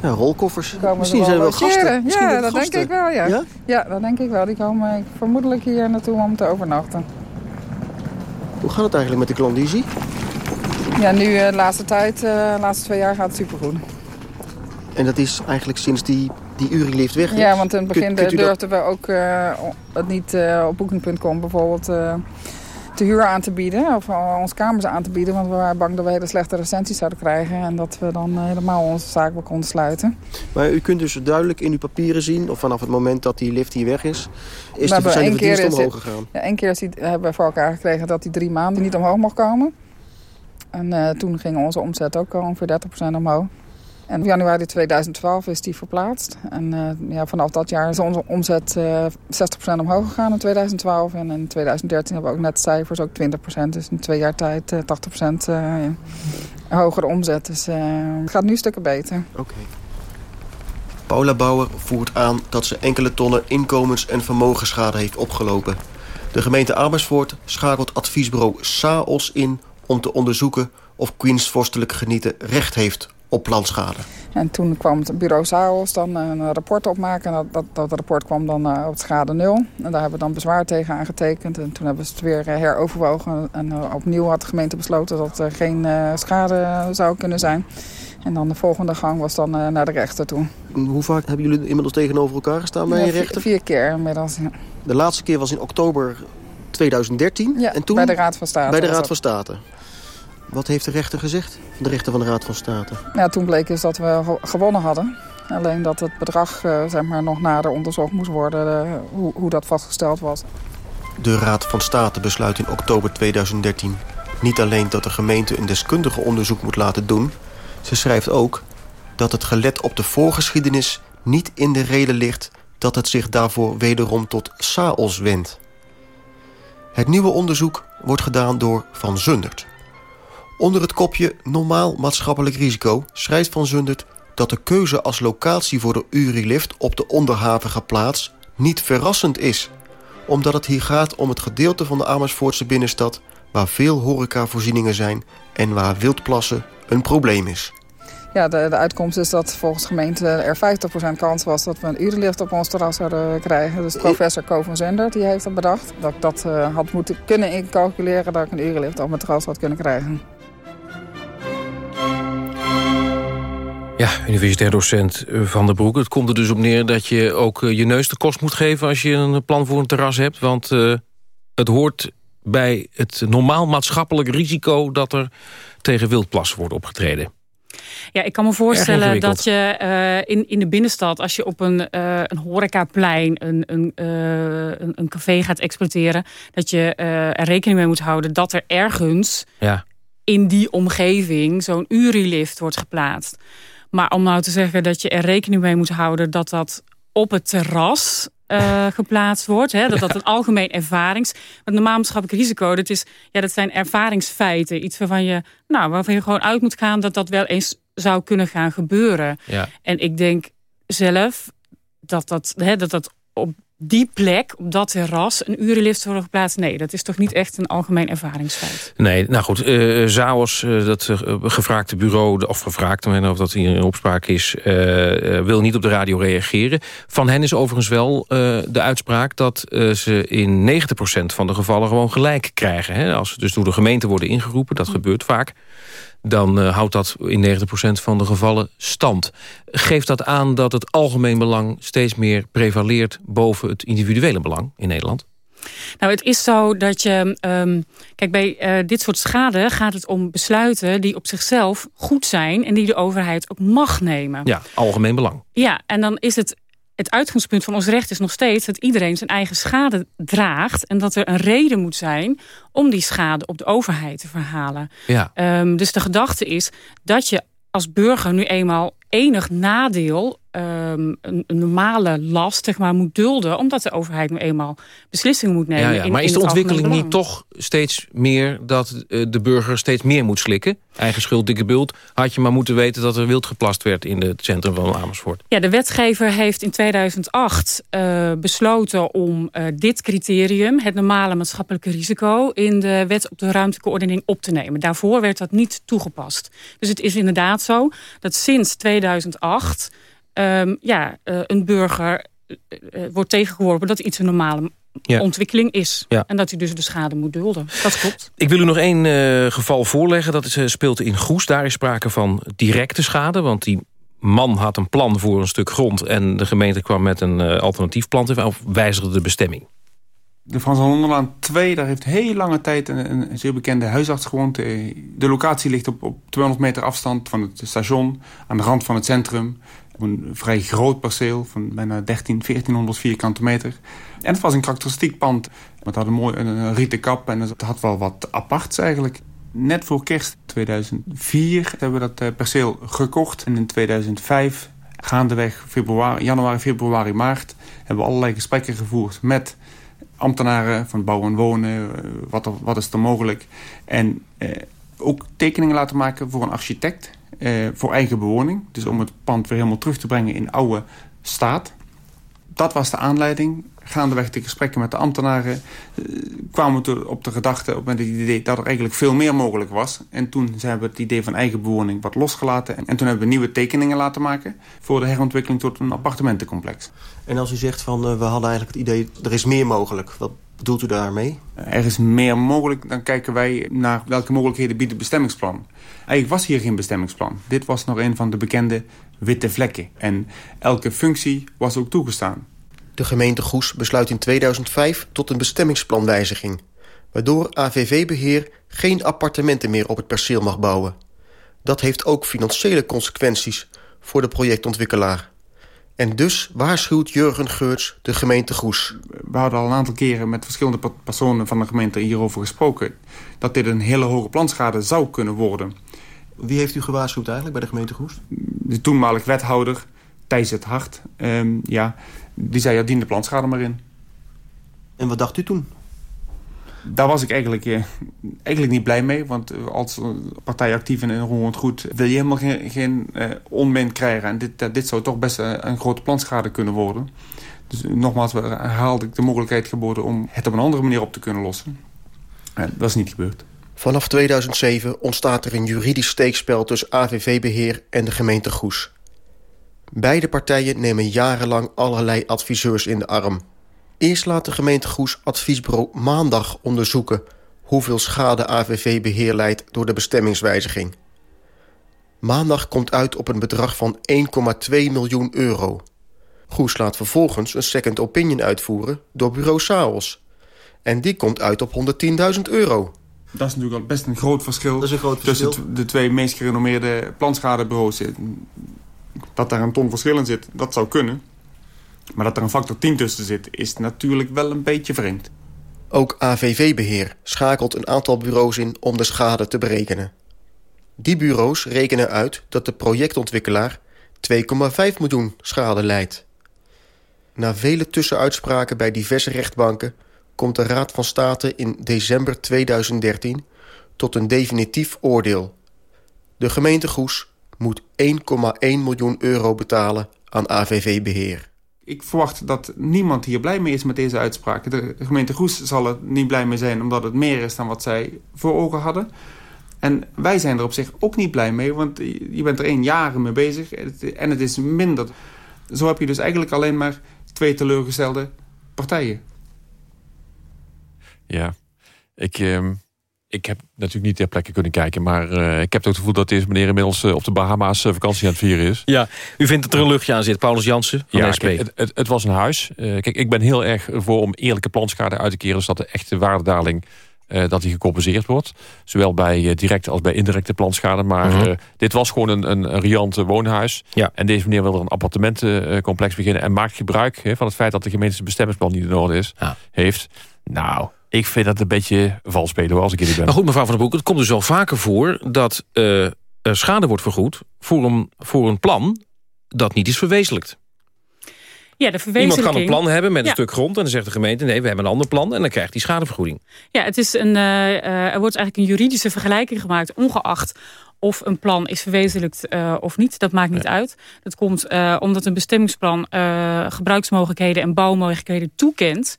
Ja, rolkoffers. Misschien zijn er wel gasten. Misschien ja, dat gasten. denk ik wel, ja. ja. Ja, dat denk ik wel. Die komen vermoedelijk hier naartoe om te overnachten. Hoe gaat het eigenlijk met de klandizie? Ja, nu de laatste tijd, de laatste twee jaar gaat het supergoed. En dat is eigenlijk sinds die, die Uri-lift weg is? Ja, want in het begin Kunt- kunt u dat- durfden we ook eh, het niet eh, op Booking.com bijvoorbeeld eh, te huur aan te bieden. Of uh, onze kamers aan te bieden. Want we waren bang dat we hele slechte recensies zouden krijgen. En dat we dan eh, helemaal onze zaak wel konden sluiten. Maar u kunt dus duidelijk in uw papieren zien... of vanaf het moment dat die lift hier weg is... is de, zijn de verdiensten omhoog gegaan. Ja, één keer is die- hebben we voor elkaar gekregen dat die drie maanden niet omhoog mocht komen. En eh, toen ging onze omzet ook ongeveer 30% omhoog. En januari 2012 is die verplaatst. En eh, ja, vanaf dat jaar is onze omzet eh 60% omhoog gegaan in 2012. En in 2013 hebben we ook net cijfers, ook 20%. Dus in twee jaar tijd eh 80% eh, hogere omzet. Dus het gaat nu stukken beter. Oké. Paula Bauer voert aan dat ze enkele tonnen inkomens- en vermogensschade heeft opgelopen. De gemeente Amersfoort schakelt adviesbureau SAOS in... om te onderzoeken of Queens vorstelijk genieten recht heeft op plantschade. En toen kwam het bureau SAOS dan een rapport opmaken. En dat, dat, dat rapport kwam dan eh, op schade nul. En daar hebben we dan bezwaar tegen aangetekend. En toen hebben ze het weer eh, heroverwogen. En eh, opnieuw had de gemeente besloten dat er geen eh, schade zou kunnen zijn. En dan de volgende gang was dan eh, naar de rechter toe. Hoe vaak hebben jullie inmiddels tegenover elkaar gestaan bij een vier- rechter? Vier keer inmiddels. ja. De laatste keer was in oktober 2013. Ja, en toen bij de Raad van State Bij de Raad van State. Wat heeft de rechter gezegd? De rechter van de Raad van State. Ja, toen bleek dus dat we ge- gewonnen hadden. Alleen dat het bedrag eh, zeg maar, nog nader onderzocht moest worden. eh, hoe, hoe dat vastgesteld was. De Raad van State besluit in oktober 2013 niet alleen dat de gemeente een deskundige onderzoek moet laten doen. Ze schrijft ook dat het gelet op de voorgeschiedenis niet in de reden ligt dat het zich daarvoor wederom tot SAOS wendt. Het nieuwe onderzoek wordt gedaan door Van Zundert. Onder het kopje Normaal maatschappelijk risico schrijft Van Zundert dat de keuze als locatie voor de Uri-lift op de onderhavige plaats niet verrassend is omdat het hier gaat om het gedeelte van de Amersfoortse binnenstad... waar veel horecavoorzieningen zijn en waar wildplassen een probleem is. Ja, de, de uitkomst is dat volgens de gemeente er 50% kans was dat we een urenlift op ons terras zouden krijgen. Dus professor Ko van Zender die heeft dat bedacht. Dat ik dat eh, had moeten kunnen incalculeren dat ik een urenlift op mijn terras had kunnen krijgen. Ja, universitair docent eh, Van der Broek. Het komt er dus op neer dat je ook eh, je neus de kost moet geven... als je een plan voor een terras hebt. Want eh, het hoort bij het normaal maatschappelijk risico... dat er tegen wildplas wordt opgetreden. Ja, ik kan me voorstellen dat je in, in de binnenstad, als je op een, een horecaplein, een, een, een, een café gaat exploiteren, dat je er rekening mee moet houden dat er ergens Ja. in die omgeving zo'n Uri-lift wordt geplaatst. Maar om nou te zeggen dat je er rekening mee moet houden dat dat op het terras eh, geplaatst wordt. Hè, dat dat een algemeen ervarings... Want normaal maatschappelijk risico, dat, is, ja, dat zijn ervaringsfeiten. Iets waarvan je, nou, waarvan je gewoon uit moet gaan dat dat wel eens zou kunnen gaan gebeuren. Ja. En ik denk zelf dat dat, hè, dat, dat op die plek, op dat terras, een urenlift wordt geplaatst. Nee, dat is toch niet echt een algemeen ervaringsfeit. Nee, nou goed, eh Zaos, eh, dat eh, gevraagde bureau, of gevraagd, of dat hier in opspraak is, wil niet op de radio reageren. Van hen is overigens wel de uitspraak dat ze in 90% van de gevallen gewoon gelijk krijgen. Hè? Als ze dus door de gemeente worden ingeroepen, dat gebeurt vaak, dan eh, houdt dat in 90% van de gevallen stand. Geeft dat aan dat het algemeen belang steeds meer prevaleert boven het individuele belang in Nederland? Nou, het is zo dat je... ehm, kijk, bij eh, dit soort schade gaat het om besluiten die op zichzelf goed zijn... en die de overheid ook mag nemen. Ja, algemeen belang. Ja, en dan is het... Het uitgangspunt van ons recht is nog steeds dat iedereen zijn eigen schade draagt... en dat er een reden moet zijn om die schade op de overheid te verhalen. Ja. Ehm, dus de gedachte is dat je als burger nu eenmaal enig nadeel... ehm, een, een normale last zeg maar, moet dulden... omdat de overheid nu eenmaal beslissingen moet nemen. Ja, ja. in- Maar is de ontwikkeling niet toch steeds meer dat eh, de burger steeds meer moet slikken? Eigen schuld, dikke bult. Had je maar moeten weten dat er wild geplast werd in het centrum van Amersfoort. Ja, de wetgever heeft in 2008 eh, besloten om eh, dit criterium... het normale maatschappelijke risico... in de wet op de ruimtelijke ordening op te nemen. Daarvoor werd dat niet toegepast. Dus het is inderdaad zo dat sinds 2008... ehm, ja, eh, een burger eh, eh, wordt tegengeworpen dat iets een normale Ja. ontwikkeling is. Ja. En dat hij dus de schade moet dulden. Dat klopt. Ik wil u nog één eh, geval voorleggen. Dat is, eh, speelt in Goes. Daar is sprake van directe schade. Want die man had een plan voor een stuk grond... en de gemeente kwam met een uh, alternatief plan... of wijzigde de bestemming? De Frans Honderlaan 2, daar heeft heel lange tijd een, een, zeer bekende huisarts gewoond. Eh, de locatie ligt op, op 200 meter afstand van het station, aan de rand van het centrum. Op een vrij groot perceel van bijna 13, 1400 vierkante meter. En het was een karakteristiek pand. Het had een mooi een, rieten kap en het had wel wat aparts eigenlijk. Net voor kerst 2004 hebben we dat eh, perceel gekocht. En in 2005, gaandeweg februari, januari, februari, maart... hebben we allerlei gesprekken gevoerd met ambtenaren van bouw en wonen. Eh, wat, wat is er mogelijk? En eh, ook tekeningen laten maken voor een architect. Eh, voor eigen bewoning. Dus om het pand weer helemaal terug te brengen in oude staat. Dat was de aanleiding. Gaandeweg de gesprekken met de ambtenaren eh, kwamen we op de gedachte op het idee dat er eigenlijk veel meer mogelijk was. En toen hebben we het idee van eigen bewoning wat losgelaten. En toen hebben we nieuwe tekeningen laten maken voor de herontwikkeling tot een appartementencomplex. En als u zegt van uh, we hadden eigenlijk het idee er is meer mogelijk, wat bedoelt u daarmee? Er is meer mogelijk, dan kijken wij naar welke mogelijkheden biedt het bestemmingsplan. Eigenlijk was hier geen bestemmingsplan. Dit was nog een van de bekende witte vlekken. En elke functie was ook toegestaan. De gemeente Goes besluit in 2005 tot een bestemmingsplanwijziging... waardoor AVV-beheer geen appartementen meer op het perceel mag bouwen. Dat heeft ook financiële consequenties voor de projectontwikkelaar. En dus waarschuwt Jurgen Geurts de gemeente Goes. We hadden al een aantal keren met verschillende personen van de gemeente hierover gesproken... dat dit een hele hoge planschade zou kunnen worden. Wie heeft u gewaarschuwd eigenlijk bij de gemeente Goes? De toenmalig wethouder, Thijs het Hart. Um, ja, die zei, ja, dien de planschade maar in. En wat dacht u toen? Daar was ik eigenlijk, eh, eigenlijk niet blij mee. Want als partij actief in onroerend goed... wil je helemaal geen, geen onmin krijgen. En dit, dit zou toch best een, een grote planschade kunnen worden. Dus nogmaals, herhaalde ik de mogelijkheid geboden... om het op een andere manier op te kunnen lossen. En dat is niet gebeurd. Vanaf 2007 ontstaat er een juridisch steekspel tussen AVV-beheer en de gemeente Goes. Beide partijen nemen jarenlang allerlei adviseurs in de arm. Eerst laat de gemeente Goes adviesbureau Maandag onderzoeken... hoeveel schade AVV-beheer leidt door de bestemmingswijziging. Maandag komt uit op een bedrag van 1,2 miljoen euro. Goes laat vervolgens een second opinion uitvoeren door bureau Saos. En die komt uit op 110.000 euro. Dat is natuurlijk al best een groot verschil, dat is een groot verschil. tussen de twee meest gerenommeerde planschadebureaus. Dat daar een ton verschil in zit, dat zou kunnen. Maar dat er een factor 10 tussen zit, is natuurlijk wel een beetje vreemd. Ook AVV-beheer schakelt een aantal bureaus in om de schade te berekenen. Die bureaus rekenen uit dat de projectontwikkelaar 2,5 miljoen schade leidt. Na vele tussenuitspraken bij diverse rechtbanken... komt de Raad van State in december 2013 tot een definitief oordeel. De gemeente Goes moet 1,1 miljoen euro betalen aan AVV-beheer. Ik verwacht dat niemand hier blij mee is met deze uitspraak. De gemeente Goes zal er niet blij mee zijn... omdat het meer is dan wat zij voor ogen hadden. En wij zijn er op zich ook niet blij mee... want je bent er één jaren mee bezig en het is minder. Zo heb je dus eigenlijk alleen maar twee teleurgestelde partijen. Ja, ik... Uh ik heb natuurlijk niet ter plekke kunnen kijken... maar uh, ik heb ook het gevoel dat deze meneer inmiddels uh, op de Bahama's uh, vakantie aan het vieren is. Ja, u vindt dat er een luchtje aan zit. Paulus Jansen van ja, SP. Kijk, het, het, het, was een huis. kijk, ik ben heel erg voor om eerlijke planschade uit te keren... zodat de echte waardedaling dat die gecompenseerd wordt. Zowel bij directe als bij indirecte planschade. Maar -huh. dit was gewoon een, een, een riant woonhuis. Ja. En deze meneer wil er een appartementencomplex beginnen... en maakt gebruik van het feit dat de gemeente bestemmingsplan niet in orde is. Ja. Heeft. Nou, ik vind dat een beetje vals spelen als ik jullie ben. Maar goed, mevrouw Van den Broek, het komt dus wel vaker voor... dat uh, schade wordt vergoed voor een, voor een plan dat niet is verwezenlijkt. Ja, de verwezenlijking... Iemand kan een plan hebben met een stuk grond... en dan zegt de gemeente, nee, we hebben een ander plan... en dan krijgt hij schadevergoeding. Ja, het is een, uh, er wordt eigenlijk een juridische vergelijking gemaakt... ongeacht of een plan is verwezenlijkt uh, of niet. Dat maakt niet ja. uit. Dat komt uh, omdat een bestemmingsplan gebruiksmogelijkheden... en bouwmogelijkheden toekent...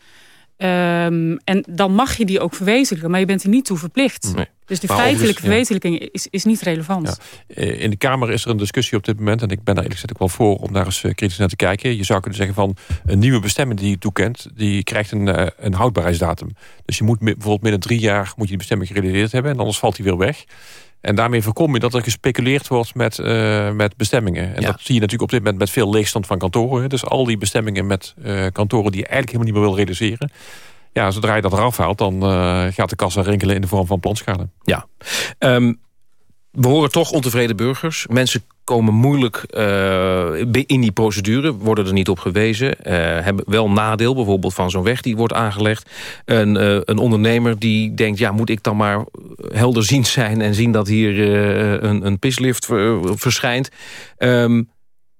Um, en dan mag je die ook verwezenlijken, maar je bent er niet toe verplicht. Nee. Dus de maar feitelijke verwezenlijking ja. is, is niet relevant. Ja. Eh, in de Kamer is er een discussie op dit moment... en ik ben daar eerlijk gezegd ook wel voor om daar eens eh, kritisch naar te kijken. Je zou kunnen zeggen van een nieuwe bestemming die je toekent... die krijgt een, uh, een houdbaarheidsdatum. Dus je moet bijvoorbeeld binnen drie jaar moet je die bestemming gerealiseerd hebben... en anders valt die weer weg. En daarmee voorkom je dat er gespeculeerd wordt met, uh, met bestemmingen. En dat zie je natuurlijk op dit moment met veel leegstand van kantoren. Dus al die bestemmingen met uh, kantoren die je eigenlijk helemaal niet meer wil realiseren. Ja, zodra je dat eraf haalt, dan uh, gaat de kassa rinkelen in de vorm van plantschade. Ja. Um, we horen toch ontevreden burgers. Mensen komen moeilijk uh, in die procedure, worden er niet op gewezen. Uh, hebben wel nadeel, bijvoorbeeld van zo'n weg die wordt aangelegd. Een, uh, een ondernemer die denkt, ja, moet ik dan maar helderziend zijn... en zien dat hier een, een pislift verschijnt. Um,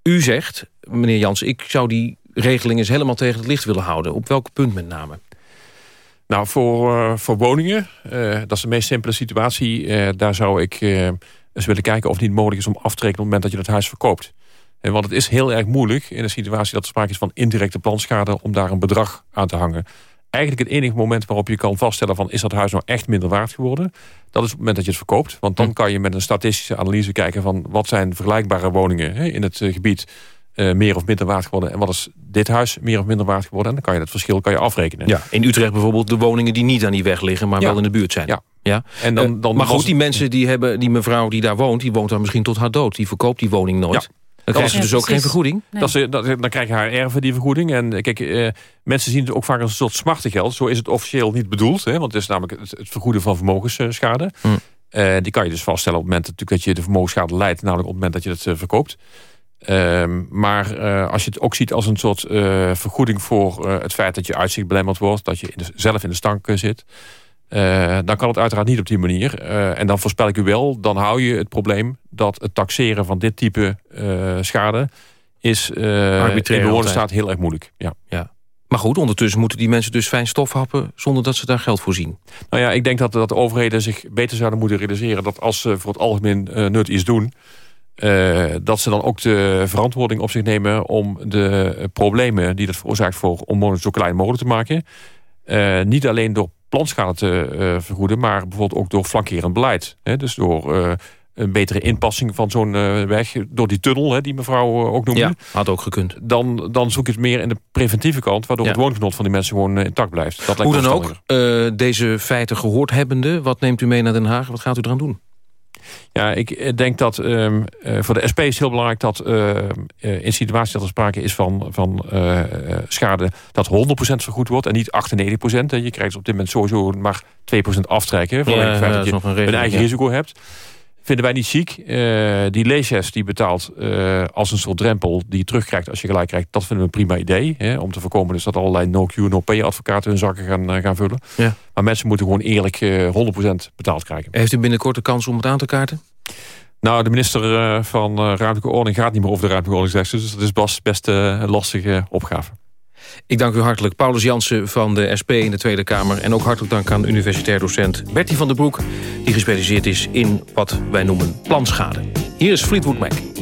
u zegt, meneer Jans, ik zou die regeling eens helemaal tegen het licht willen houden. Op welk punt met name? Nou, voor, uh, voor woningen, uh, dat is de meest simpele situatie. Uh, daar zou ik eens willen kijken of het niet mogelijk is om af te rekenen... op het moment dat je het huis verkoopt. En want het is heel erg moeilijk in een situatie dat er sprake is van indirecte planschade... om daar een bedrag aan te hangen. Eigenlijk het enige moment waarop je kan vaststellen van... is dat huis nou echt minder waard geworden? Dat is op het moment dat je het verkoopt. Want dan hm. kan je met een statistische analyse kijken van... wat zijn vergelijkbare woningen hè, in het gebied uh, meer of minder waard geworden. En wat is dit huis meer of minder waard geworden. En dan kan je dat verschil kan je afrekenen. Ja, in Utrecht bijvoorbeeld de woningen die niet aan die weg liggen... maar wel in de buurt zijn. Ja. Ja. En dan, uh, dan maar goed, die mensen die hebben, die mevrouw die daar woont... die woont daar misschien tot haar dood. Die verkoopt die woning nooit. Ja. Dan krijgt ze dus ook geen vergoeding. Nee. Dat ze, dat, dan krijgen haar erven die vergoeding. En kijk, uh, mensen zien het ook vaak als een soort smartengeld. Zo is het officieel niet bedoeld. Hè, want het is namelijk het, het vergoeden van vermogensschade. Hm. Uh, die kan je dus vaststellen op het moment dat je de vermogensschade leidt. Namelijk op het moment dat je het verkoopt. Um, maar uh, als je het ook ziet als een soort uh, vergoeding voor uh, het feit dat je uitzicht belemmerd wordt, dat je in de, zelf in de stank zit, dan kan het uiteraard niet op die manier. en dan voorspel ik u wel, dan hou je het probleem dat het taxeren van dit type schade is in de staat heel erg moeilijk. Ja. ja. Maar goed, ondertussen moeten die mensen dus fijn stof happen... zonder dat ze daar geld voor zien. Nou ja, ik denk dat, dat de overheden zich beter zouden moeten realiseren... dat als ze voor het algemeen nut iets doen... Uh, dat ze dan ook de verantwoording op zich nemen... om de problemen die dat veroorzaakt voor onmogelijk zo klein mogelijk te maken. Uh, niet alleen door plantschade te uh, vergoeden... maar bijvoorbeeld ook door flankerend beleid. Hè? Dus door een betere inpassing van zo'n weg... door die tunnel, hè, die mevrouw ook noemde. Ja, had ook gekund. Dan, dan zoek je het meer in de preventieve kant... waardoor ja. het woongenot van die mensen gewoon intact blijft. Dat Hoe dan ook, deze feiten gehoord hebbende... wat neemt u mee naar Den Haag? Wat gaat u eraan doen? Ja, ik denk dat um, uh, voor de SP is heel belangrijk dat uh, in situaties dat er sprake is van, van schade, dat 100% vergoed wordt en niet 98%. Je krijgt op dit moment sowieso maar 2% aftrekken. Ja, het feit dat je een, een eigen ja. risico hebt vinden wij niet ziek. Uh, die leesjes die betaalt uh, als een soort drempel die je terugkrijgt als je gelijk krijgt. Dat vinden we een prima idee. Hè, om te voorkomen dus dat allerlei no-Q, no-pay advocaten hun zakken gaan, uh, gaan vullen. Ja. Maar mensen moeten gewoon eerlijk 100% betaald krijgen. Heeft u binnenkort de kans om het aan te kaarten? Nou, de minister van Ruimtelijke Ordening gaat niet meer over de Ruimtelijke Ordening. Dus dat is best, best een lastige opgave. Ik dank u hartelijk Paulus Jansen van de SP in de Tweede Kamer... en ook hartelijk dank aan universitair docent Bertie van der Broek... die gespecialiseerd is in wat wij noemen planschade. Hier is Fleetwood Mac.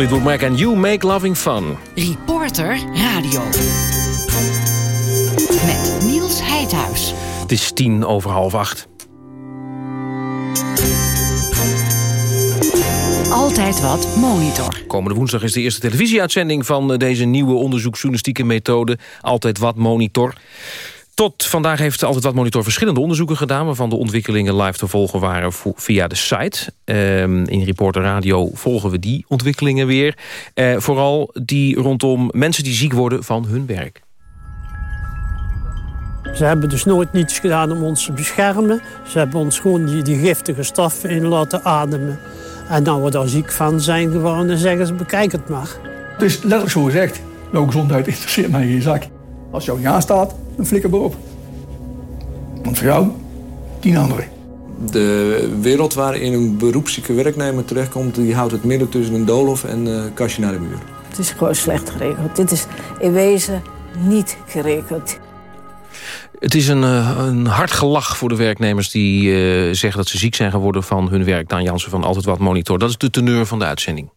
Fleetwood Mac en You Make Loving Fun. Reporter Radio. Met Niels Heidhuis. Het is tien over half acht. Altijd wat monitor. Komende woensdag is de eerste televisieuitzending... van eh, deze nieuwe onderzoeksjournalistieke methode. Altijd wat monitor. Tot vandaag heeft Altijd Wat Monitor verschillende onderzoeken gedaan... waarvan de ontwikkelingen live te volgen waren via de site. Ehm, in Reporter Radio volgen we die ontwikkelingen weer. Uh, vooral die rondom mensen die ziek worden van hun werk. Ze hebben dus nooit niets gedaan om ons te beschermen. Ze hebben ons gewoon die, die giftige stoffen in laten ademen. En nou we daar ziek van zijn gewoon, dan zeggen ze bekijk het maar. Het is letterlijk zo gezegd. Jouw gezondheid interesseert mij geen zak. Als jou niet aanstaat, dan flikker boven. Want voor jou, tien anderen. De wereld waarin een beroepszieke werknemer terechtkomt... die houdt het midden tussen een doolhof en een uh, kastje naar de muur. Het is gewoon slecht geregeld. Dit is in wezen niet geregeld. Het is een, uh, een hard gelach voor de werknemers die uh, zeggen dat ze ziek zijn geworden van hun werk. Daan Jansen van Altijd Wat Monitor. Dat is de teneur van de uitzending.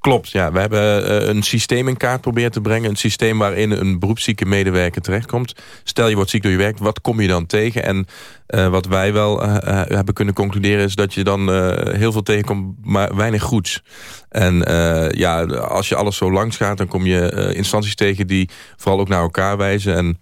Klopt, ja. We hebben uh, een systeem in kaart proberen te brengen. Een systeem waarin een beroepszieke medewerker terechtkomt. Stel je wordt ziek door je werk, wat kom je dan tegen? En wat wij wel hebben kunnen concluderen is dat je dan heel veel tegenkomt, maar weinig goeds. En ja, als je alles zo langs gaat, dan kom je instanties tegen die vooral ook naar elkaar wijzen. En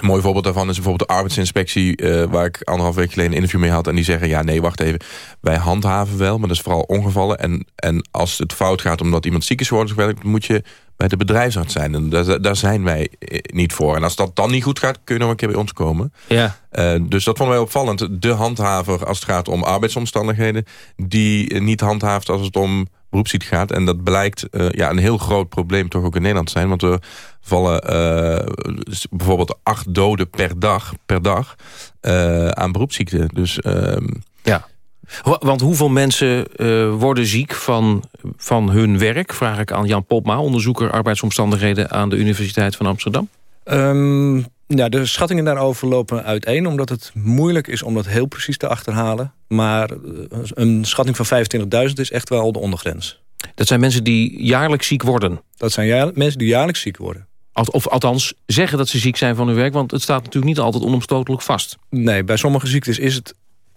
een mooi voorbeeld daarvan is bijvoorbeeld de arbeidsinspectie... Uh, waar ik anderhalf week geleden een interview mee had... en die zeggen, ja nee, wacht even, wij handhaven wel... maar dat is vooral ongevallen. En, en als het fout gaat omdat iemand ziek is geworden... moet je bij de bedrijfsarts zijn. En daar, daar, zijn wij eh, niet voor. En als dat dan niet goed gaat, kun je nog een keer bij ons komen. Ja. Uh, dus dat vonden wij opvallend. De handhaver, als het gaat om arbeidsomstandigheden... die niet handhaaft als het om beroepsziekte gaat. En dat blijkt uh, ja, een heel groot probleem toch ook in Nederland te zijn. Want er vallen uh, bijvoorbeeld acht doden per dag, per dag uh, aan beroepsziekten. Dus ehm, ja. Want hoeveel mensen uh, worden ziek van, van hun werk? Vraag ik aan Jan Popma, onderzoeker arbeidsomstandigheden aan de Universiteit van Amsterdam. Um, ja, de schattingen daarover lopen uiteen... omdat het moeilijk is om dat heel precies te achterhalen. Maar een schatting van 25.000 is echt wel de ondergrens. Dat zijn mensen die jaarlijks ziek worden? Dat zijn mensen die jaarlijks ziek worden. Of althans zeggen dat ze ziek zijn van hun werk... want het staat natuurlijk niet altijd onomstotelijk vast. Nee, bij sommige ziektes is het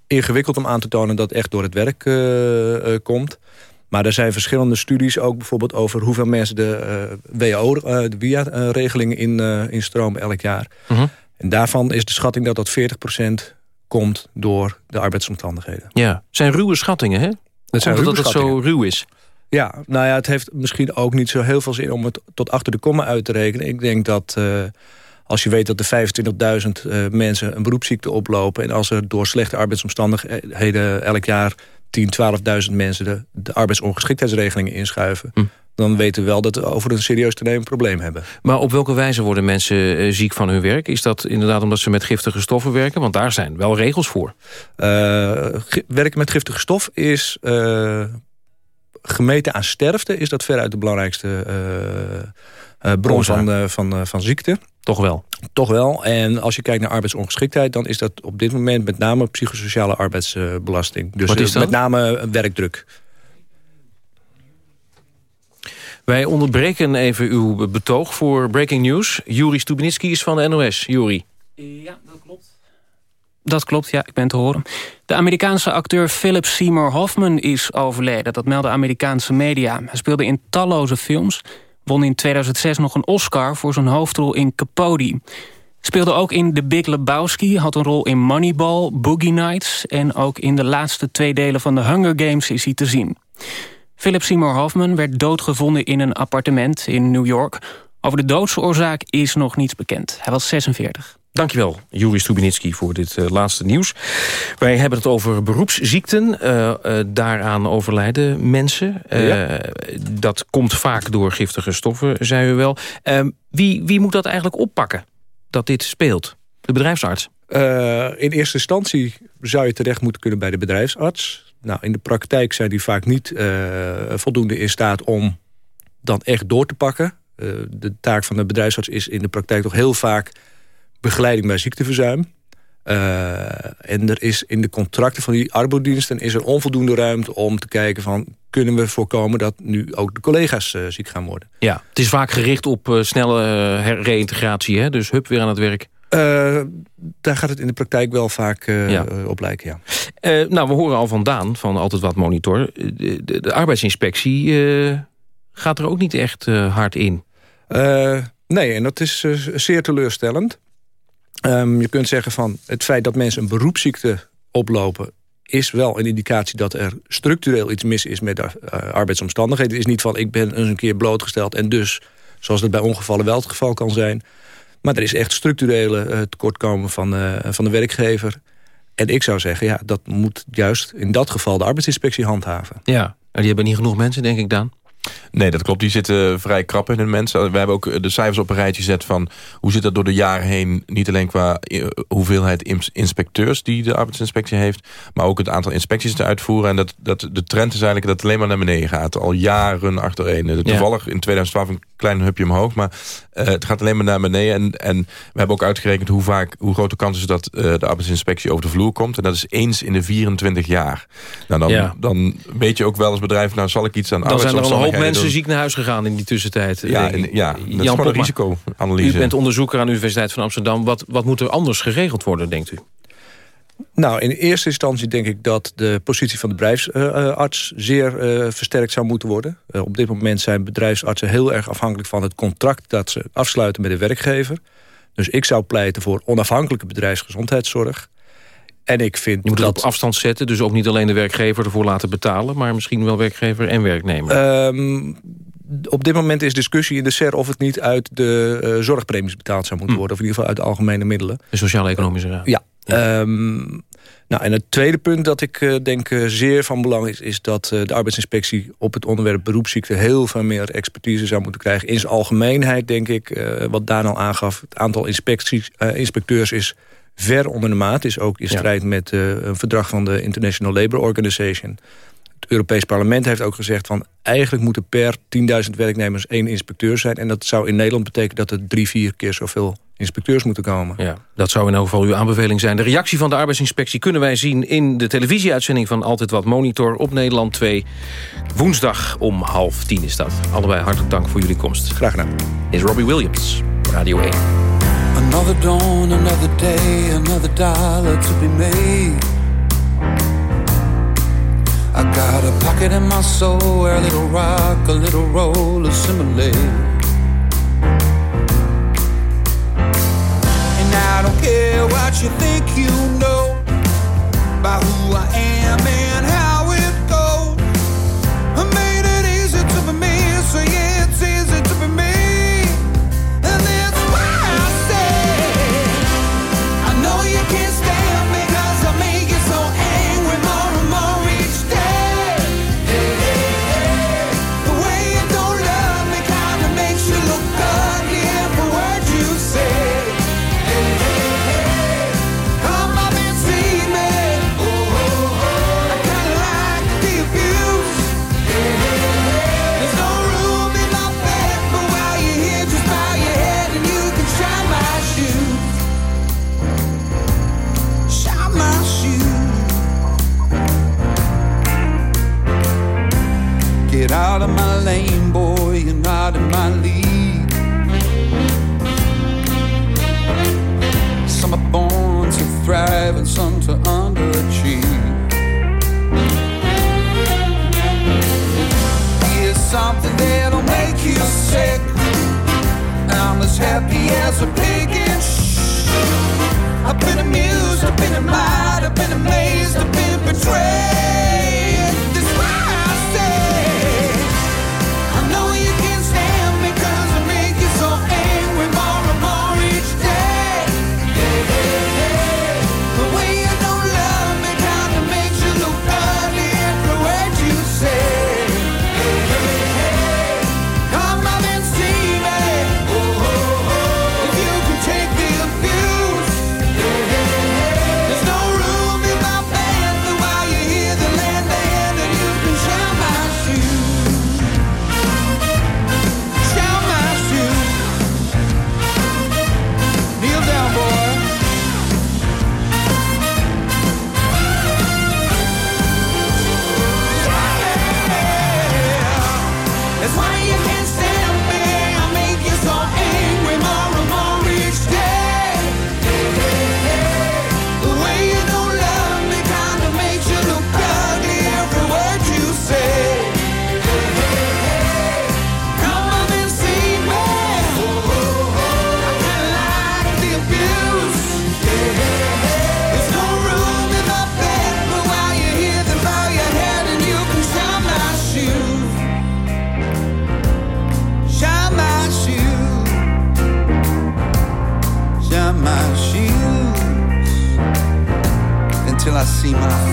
ingewikkeld om aan te tonen... dat het echt door het werk uh, uh, komt. Maar er zijn verschillende studies ook bijvoorbeeld over... hoeveel mensen de uh, WHO, de WIA-regelingen in, instromen elk jaar. Uh -huh. En daarvan is de schatting dat dat 40% komt door de arbeidsomstandigheden. Ja, zijn ruwe schattingen, hè? Dat zijn Omdat het zo ruw is. Ja, nou ja, het heeft misschien ook niet zo heel veel zin om het tot achter de komma uit te rekenen. Ik denk dat uh, als je weet dat er 25.000 uh, mensen een beroepsziekte oplopen... en als er door slechte arbeidsomstandigheden elk jaar 10, 12.000 mensen de, de arbeidsongeschiktheidsregelingen inschuiven... Hm. dan weten we wel dat we over een serieus te nemen probleem hebben. Maar op welke wijze worden mensen uh, ziek van hun werk? Is dat inderdaad omdat ze met giftige stoffen werken? Want daar zijn wel regels voor. Uh, werken met giftige stof is uh, gemeten aan sterfte is dat veruit de belangrijkste uh, bron van, van, van ziekte. Toch wel? Toch wel. En als je kijkt naar arbeidsongeschiktheid... dan is dat op dit moment met name psychosociale arbeidsbelasting. Dus Wat is dat? met name werkdruk. Wij onderbreken even uw betoog voor Breaking News. Juri Stubinitsky is van de NOS. Juri. Ja, dat klopt. Dat klopt, ja, ik ben te horen. De Amerikaanse acteur Philip Seymour Hoffman is overleden. Dat melden Amerikaanse media. Hij speelde in talloze films. Won in 2006 nog een Oscar voor zijn hoofdrol in Capote. Speelde ook in The Big Lebowski, had een rol in Moneyball, Boogie Nights... en ook in de laatste twee delen van de Hunger Games is hij te zien. Philip Seymour Hoffman werd doodgevonden in een appartement in New York. Over de doodsoorzaak is nog niets bekend. Hij was 46. Dankjewel, Juri Stubinitsky, voor dit uh, laatste nieuws. Wij hebben het over beroepsziekten. Uh, uh, daaraan overlijden mensen. Ja. Dat komt vaak door giftige stoffen, zei u wel. Ehm, wie, wie moet dat eigenlijk oppakken, dat dit speelt? De bedrijfsarts? in eerste instantie zou je terecht moeten kunnen bij de bedrijfsarts. Nou, in de praktijk zijn die vaak niet voldoende in staat om dan echt door te pakken. de taak van de bedrijfsarts is in de praktijk toch heel vaak begeleiding bij ziekteverzuim. Uh, en er is in de contracten van die arbodiensten is er onvoldoende ruimte om te kijken van kunnen we voorkomen dat nu ook de collega's uh, ziek gaan worden. Ja, het is vaak gericht op uh, snelle reïntegratie, hè? dus hup weer aan het werk. daar gaat het in de praktijk wel vaak ja. op lijken, ja. nou, we horen al vandaan van Altijd Wat Monitor. De, de, de arbeidsinspectie gaat er ook niet echt hard in. nee, en dat is zeer teleurstellend. Um, je kunt zeggen van het feit dat mensen een beroepsziekte oplopen is wel een indicatie dat er structureel iets mis is met de uh, arbeidsomstandigheden. Het is niet van ik ben eens een keer blootgesteld en dus, zoals dat bij ongevallen wel het geval kan zijn. Maar er is echt structurele uh, tekortkomen van, uh, van de werkgever. En ik zou zeggen, ja, dat moet juist in dat geval de arbeidsinspectie handhaven. Ja, die hebben niet genoeg mensen, denk ik dan. Nee, dat klopt. Die zitten vrij krap in hun mensen. We hebben ook de cijfers op een rijtje gezet van... hoe zit dat door de jaren heen... niet alleen qua eh, hoeveelheid inspecteurs die de arbeidsinspectie heeft... maar ook het aantal inspecties te uitvoeren. En dat, dat, de trend is eigenlijk dat het alleen maar naar beneden gaat. Al jaren achtereen. Toevallig in 2012 een klein hupje omhoog... maar uh, het gaat alleen maar naar beneden. En, en we hebben ook uitgerekend hoe, vaak, hoe grote kans is... dat uh, de arbeidsinspectie over de vloer komt. En dat is eens in de 24 jaar. Nou, dan, ja. dan weet je ook wel als bedrijf... nou zal ik iets aan mensen ziek naar huis gegaan in die tussentijd. Ja, en, ja dat Jan is een risicoanalyse. U bent onderzoeker aan de Universiteit van Amsterdam. Wat, wat moet er anders geregeld worden, denkt u? Nou, in eerste instantie denk ik dat de positie van de bedrijfsarts zeer uh, versterkt zou moeten worden. Uh, op dit moment zijn bedrijfsartsen heel erg afhankelijk van het contract dat ze afsluiten met de werkgever. Dus ik zou pleiten voor onafhankelijke bedrijfsgezondheidszorg. En ik vind je moet dat... het op afstand zetten, dus ook niet alleen de werkgever ervoor laten betalen... maar misschien wel werkgever en werknemer. Um, op dit moment is discussie in de SER of het niet uit de uh, zorgpremies betaald zou moeten hm. worden. Of in ieder geval uit de algemene middelen. De Sociaal-Economische Raad. Ja. ja. Um, nou, en het tweede punt dat ik uh, denk uh, zeer van belang is... is dat de arbeidsinspectie op het onderwerp beroepsziekte... heel veel meer expertise zou moeten krijgen. In zijn algemeenheid, denk ik, wat Daan al aangaf... het aantal inspecties, inspecteurs is ver onder de maat. Is ook in strijd met uh, een verdrag van de International Labour Organization. Het Europees Parlement heeft ook gezegd van... eigenlijk moeten per 10.000 werknemers één inspecteur zijn. En dat zou in Nederland betekenen dat er drie, vier keer zoveel inspecteurs moeten komen. Ja, dat zou in elk geval uw aanbeveling zijn. De reactie van de arbeidsinspectie kunnen wij zien... in de televisieuitzending van Altijd Wat Monitor op Nederland 2. Woensdag om half tien is dat. Allebei hartelijk dank voor jullie komst. Graag gedaan. Is Robbie Williams, Radio 1. Another dawn, another day, another dollar to be made. I got a pocket in my soul where a little rock, a little roll assimilate. And I don't care what you think you know about who I am and how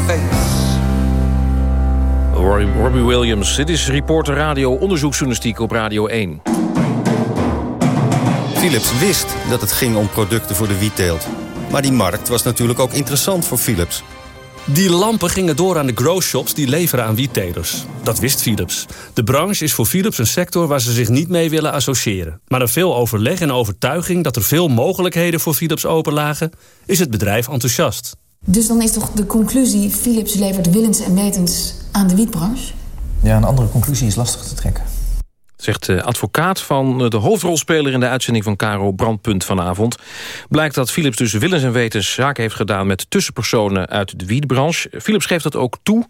face. Robbie, Robbie Williams, dit is Reporter Radio onderzoeksjournalistiek op Radio 1. Philips wist dat het ging om producten voor de wietteelt. Maar die markt was natuurlijk ook interessant voor Philips. Die lampen gingen door aan de growshops die leveren aan wiettelers. Dat wist Philips. De branche is voor Philips een sector waar ze zich niet mee willen associëren. Maar na veel overleg en overtuiging dat er veel mogelijkheden voor Philips open lagen... is het bedrijf enthousiast. Dus dan is toch de conclusie... Philips levert willens en wetens aan de wietbranche? Ja, een andere conclusie is lastig te trekken. Zegt de advocaat van de hoofdrolspeler in de uitzending van Caro Brandpunt vanavond. Blijkt dat Philips dus willens en wetens zaken heeft gedaan met tussenpersonen uit de wietbranche. Philips geeft dat ook toe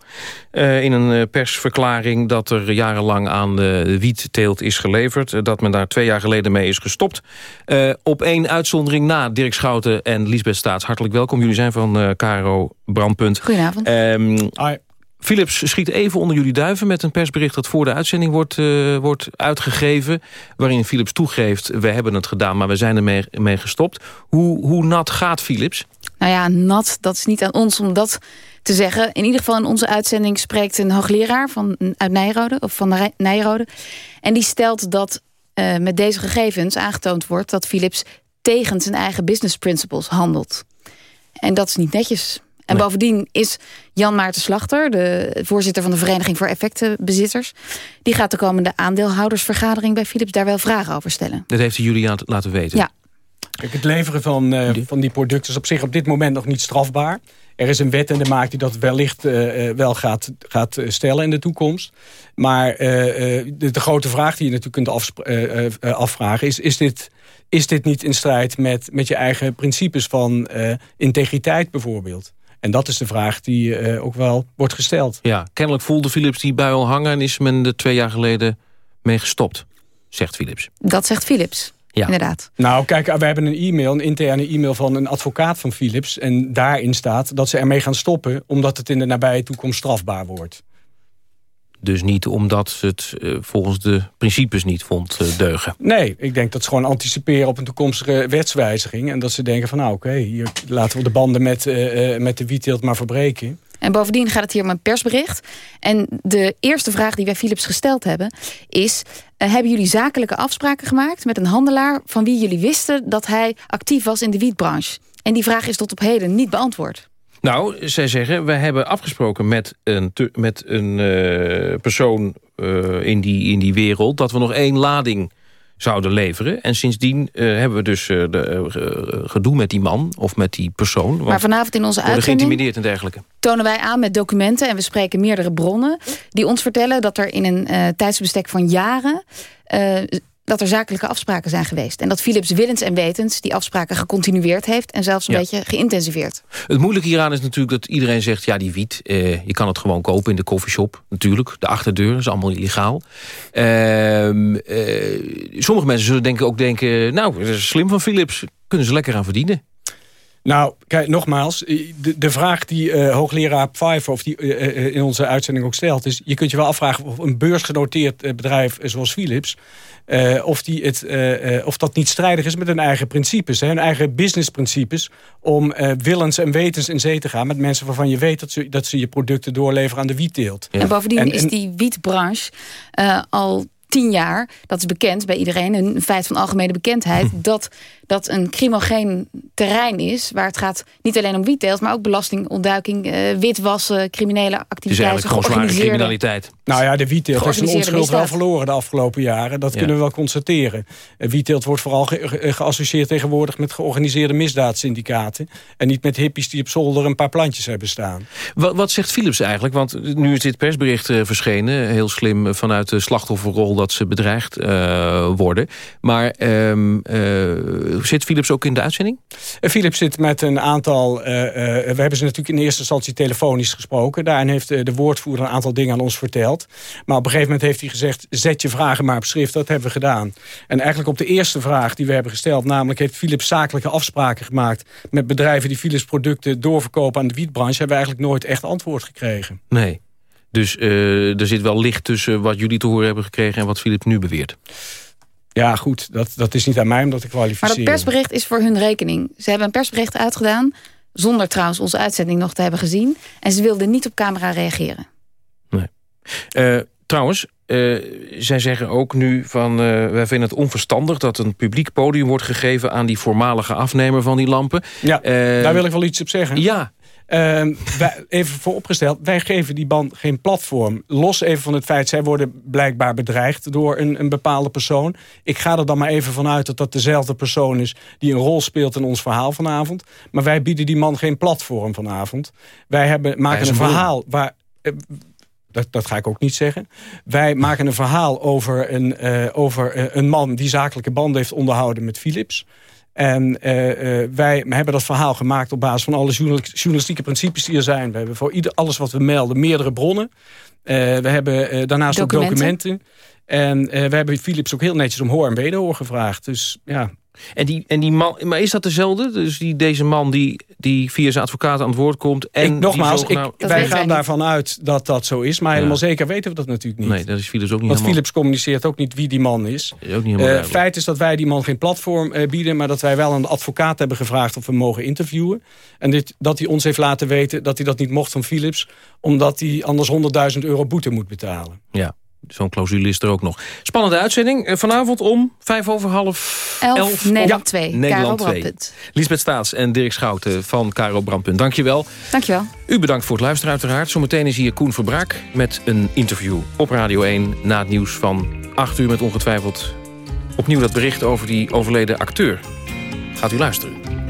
uh, in een eh, persverklaring dat er jarenlang aan de wietteelt is geleverd. Dat men daar twee jaar geleden mee is gestopt. Uh, op één uitzondering na Dirk Schouten en Lisbeth Staats. Hartelijk welkom. Jullie zijn van uh, Caro Brandpunt. Goedenavond. Um, Philips schiet even onder jullie duiven met een persbericht... dat voor de uitzending wordt, uh, wordt uitgegeven... waarin Philips toegeeft, we hebben het gedaan... maar we zijn ermee mee gestopt. Hoe, hoe nat gaat Philips? Nou ja, nat, dat is niet aan ons om dat te zeggen. In ieder geval in onze uitzending spreekt een hoogleraar van, uit Nijrode... of van Nijrode. En die stelt dat uh, met deze gegevens aangetoond wordt... dat Philips tegen zijn eigen business principles handelt. En dat is niet netjes... En nee. bovendien is Jan Maarten Slachter, de voorzitter van de Vereniging voor Effectenbezitters... die gaat de komende aandeelhoudersvergadering bij Philips daar wel vragen over stellen. Dat heeft hij jullie laten weten? Ja. Kijk, het leveren van, uh, van die producten is op zich op dit moment nog niet strafbaar. Er is een wet in de maak die dat wellicht uh, wel gaat, gaat stellen in de toekomst. Maar uh, de, de, grote vraag die je natuurlijk kunt afvragen is... is dit, is dit niet in strijd met, met je eigen principes van integriteit bijvoorbeeld? En dat is de vraag die uh, ook wel wordt gesteld. Ja, kennelijk voelde Philips die bui al hangen... en is men er twee jaar geleden mee gestopt, zegt Philips. Dat zegt Philips, ja. inderdaad. Nou, kijk, we hebben een e-mail, een interne e-mail van een advocaat van Philips... en daarin staat dat ze ermee gaan stoppen... omdat het in de nabije toekomst strafbaar wordt. Dus niet omdat ze het uh, volgens de principes niet vond uh, deugen. Nee, ik denk dat ze gewoon anticiperen op een toekomstige wetswijziging. En dat ze denken van nou oké, okay, hier laten we de banden met, uh, met de wietteelt maar verbreken. En bovendien gaat het hier om een persbericht. En de eerste vraag die wij Philips gesteld hebben is... hebben jullie zakelijke afspraken gemaakt met een handelaar... van wie jullie wisten dat hij actief was in de wietbranche? En die vraag is tot op heden niet beantwoord. Nou, zij zeggen, we hebben afgesproken met een, met een uh, persoon uh, in, die, in die wereld... dat we nog één lading zouden leveren. En sindsdien uh, hebben we dus de, gedoe met die man of met die persoon. Maar vanavond in onze uitzending... geïntimideerd en dergelijke. Tonen wij aan met documenten en we spreken meerdere bronnen... die ons vertellen dat er in een tijdsbestek van jaren dat er zakelijke afspraken zijn geweest. En dat Philips willens en wetens die afspraken gecontinueerd heeft... en zelfs een ja. beetje geïntensiveerd. Het moeilijke hieraan is natuurlijk dat iedereen zegt... ja, die wiet, eh, je kan het gewoon kopen in de koffieshop. Natuurlijk, de achterdeur, is allemaal illegaal. Uh, uh, sommige mensen zullen denken, ook denken... nou, dat is slim van Philips, kunnen ze lekker aan verdienen. Nou, kijk, nogmaals, de, de vraag die uh, hoogleraar Pfeiffer of die, uh, in onze uitzending ook stelt... is, je kunt je wel afvragen of een beursgenoteerd bedrijf zoals Philips... Uh, of, die het, uh, uh, of dat niet strijdig is met hun eigen principes. Hè, hun eigen businessprincipes. Om willens en wetens in zee te gaan met mensen waarvan je weet... dat ze, dat ze je producten doorleveren aan de wietteelt. Ja. En bovendien en, en, is die wietbranche al tien jaar, dat is bekend bij iedereen... een feit van algemene bekendheid... dat dat een crimogeen terrein is... waar het gaat niet alleen om wietteelt... maar ook belastingontduiking, uh, witwassen, criminele activiteiten... Dus georganiseerde criminaliteit. Nou ja, de wietteelt heeft zijn onschuld wel verloren de afgelopen jaren. Dat ja. kunnen we wel constateren. Uh, wietteelt wordt vooral ge ge geassocieerd tegenwoordig... met georganiseerde misdaadsyndicaten... en niet met hippies die op zolder een paar plantjes hebben staan. Wat, wat zegt Philips eigenlijk? Want nu is dit persbericht uh, verschenen. Heel slim vanuit de slachtofferrol dat ze bedreigd worden. Maar... Um, Zit Philips ook in de uitzending? Uh, Philips zit met een aantal... Uh, uh, we hebben ze natuurlijk in eerste instantie telefonisch gesproken. Daarin heeft de woordvoerder een aantal dingen aan ons verteld. Maar op een gegeven moment heeft hij gezegd... zet je vragen maar op schrift, dat hebben we gedaan. En eigenlijk op de eerste vraag die we hebben gesteld... namelijk heeft Philips zakelijke afspraken gemaakt... met bedrijven die Philips producten doorverkopen aan de wietbranche... hebben we eigenlijk nooit echt antwoord gekregen. Nee. Dus uh, er zit wel licht tussen wat jullie te horen hebben gekregen... en wat Philips nu beweert. Ja, goed, dat, dat is niet aan mij om dat te kwalificeren. Maar dat persbericht is voor hun rekening. Ze hebben een persbericht uitgedaan Zonder trouwens onze uitzending nog te hebben gezien. En ze wilde niet op camera reageren. Eh, trouwens, eh, zij zeggen ook nu van... eh, wij vinden het onverstandig dat een publiek podium wordt gegeven... aan die voormalige afnemer van die lampen. Ja, daar wil ik wel iets op zeggen. Ja. Ehm, wij, even vooropgesteld, wij geven die band geen platform. Los even van het feit, zij worden blijkbaar bedreigd door een, een bepaalde persoon. Ik ga er dan maar even vanuit dat dat dezelfde persoon is... die een rol speelt in ons verhaal vanavond. Maar wij bieden die man geen platform vanavond. Wij hebben, maken een verhaal waar... eh, dat, dat ga ik ook niet zeggen. Wij maken een verhaal over een, eh, over eh, een man die zakelijke banden heeft onderhouden met Philips. En eh, eh, wij hebben dat verhaal gemaakt op basis van alle journal- journalistieke principes die er zijn. We hebben voor ieder, alles wat we melden meerdere bronnen. Eh, we hebben daarnaast Documenten. ook documenten. En we hebben Philips ook heel netjes om hoor en wederhoor gevraagd. Dus ja, En die, en die man, maar is dat dezelfde? Dus die, deze man die, die via zijn advocaat aan het woord komt... en ik, die nogmaals, ik, wij gaan daarvan uit dat dat zo is. Maar helemaal zeker weten we dat natuurlijk niet. Nee, dat is Philips ook niet Want helemaal... Philips communiceert ook niet wie die man is. Is ook niet helemaal Eh, duidelijk. feit is dat wij die man geen platform eh, bieden... maar dat wij wel aan de advocaat hebben gevraagd of we mogen interviewen. En dit, dat hij ons heeft laten weten dat hij dat niet mocht van Philips... omdat hij anders 100.000 euro boete moet betalen. Ja, zo'n clausule is er ook nog. Spannende uitzending. Eh, Vanavond om vijf over half Elf, elf. Nederland op 2, Nederland Karel 2. Brandpunt. Lisbeth Staats en Dirk Schouten van Caro Brandpunt. Dankjewel. Dankjewel. U bedankt voor het luisteren uiteraard. Zometeen is hier Koen Verbraak met een interview op Radio 1... na het nieuws van 8 uur met ongetwijfeld opnieuw dat bericht over die overleden acteur. Gaat u luisteren.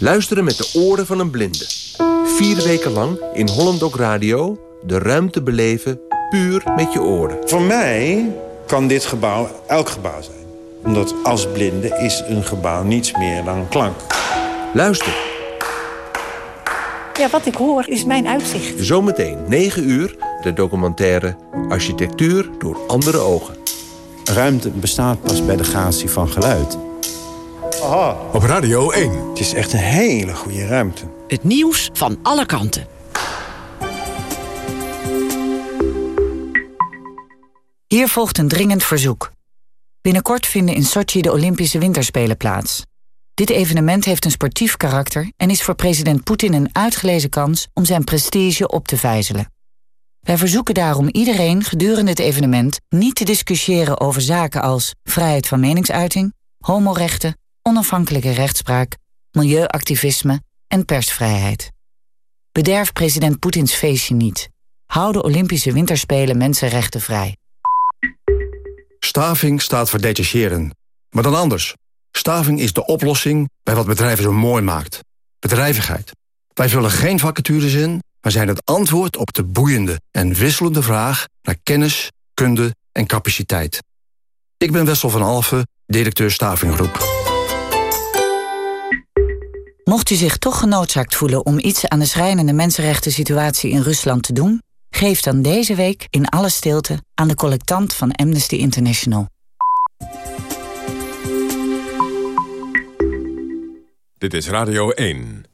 Luisteren met de oren van een blinde. Vier weken lang in Holland Dok Radio de ruimte beleven puur met je oren. Voor mij kan dit gebouw elk gebouw zijn. Omdat als blinde is een gebouw niets meer dan klank. Luister, Ja, wat ik hoor is mijn uitzicht. zometeen 9 uur de documentaire Architectuur door andere ogen. Ruimte bestaat pas bij de gratie van geluid. Aha. Op Radio 1. Het is echt een hele goede ruimte. Het nieuws van alle kanten. Hier volgt een dringend verzoek. Binnenkort vinden in Sochi de Olympische Winterspelen plaats. Dit evenement heeft een sportief karakter en is voor president Poetin een uitgelezen kans om zijn prestige op te vijzelen. Wij verzoeken daarom iedereen gedurende het evenement niet te discussiëren over zaken als vrijheid van meningsuiting, homorechten, onafhankelijke rechtspraak, milieuactivisme en persvrijheid. Bederf president Poetins feestje niet. Hou de Olympische Winterspelen mensenrechten vrij. Staving staat voor detacheren. Maar dan anders. Staving is de oplossing bij wat bedrijven zo mooi maakt. Bedrijvigheid. Wij vullen geen vacatures in, maar zijn het antwoord op de boeiende en wisselende vraag naar kennis, kunde en capaciteit. Ik ben Wessel van Alfen, directeur Stavinggroep. Mocht u zich toch genoodzaakt voelen om iets aan de schrijnende mensenrechten situatie in Rusland te doen, geef dan deze week in alle stilte aan de collectant van Amnesty International. Dit is Radio 1.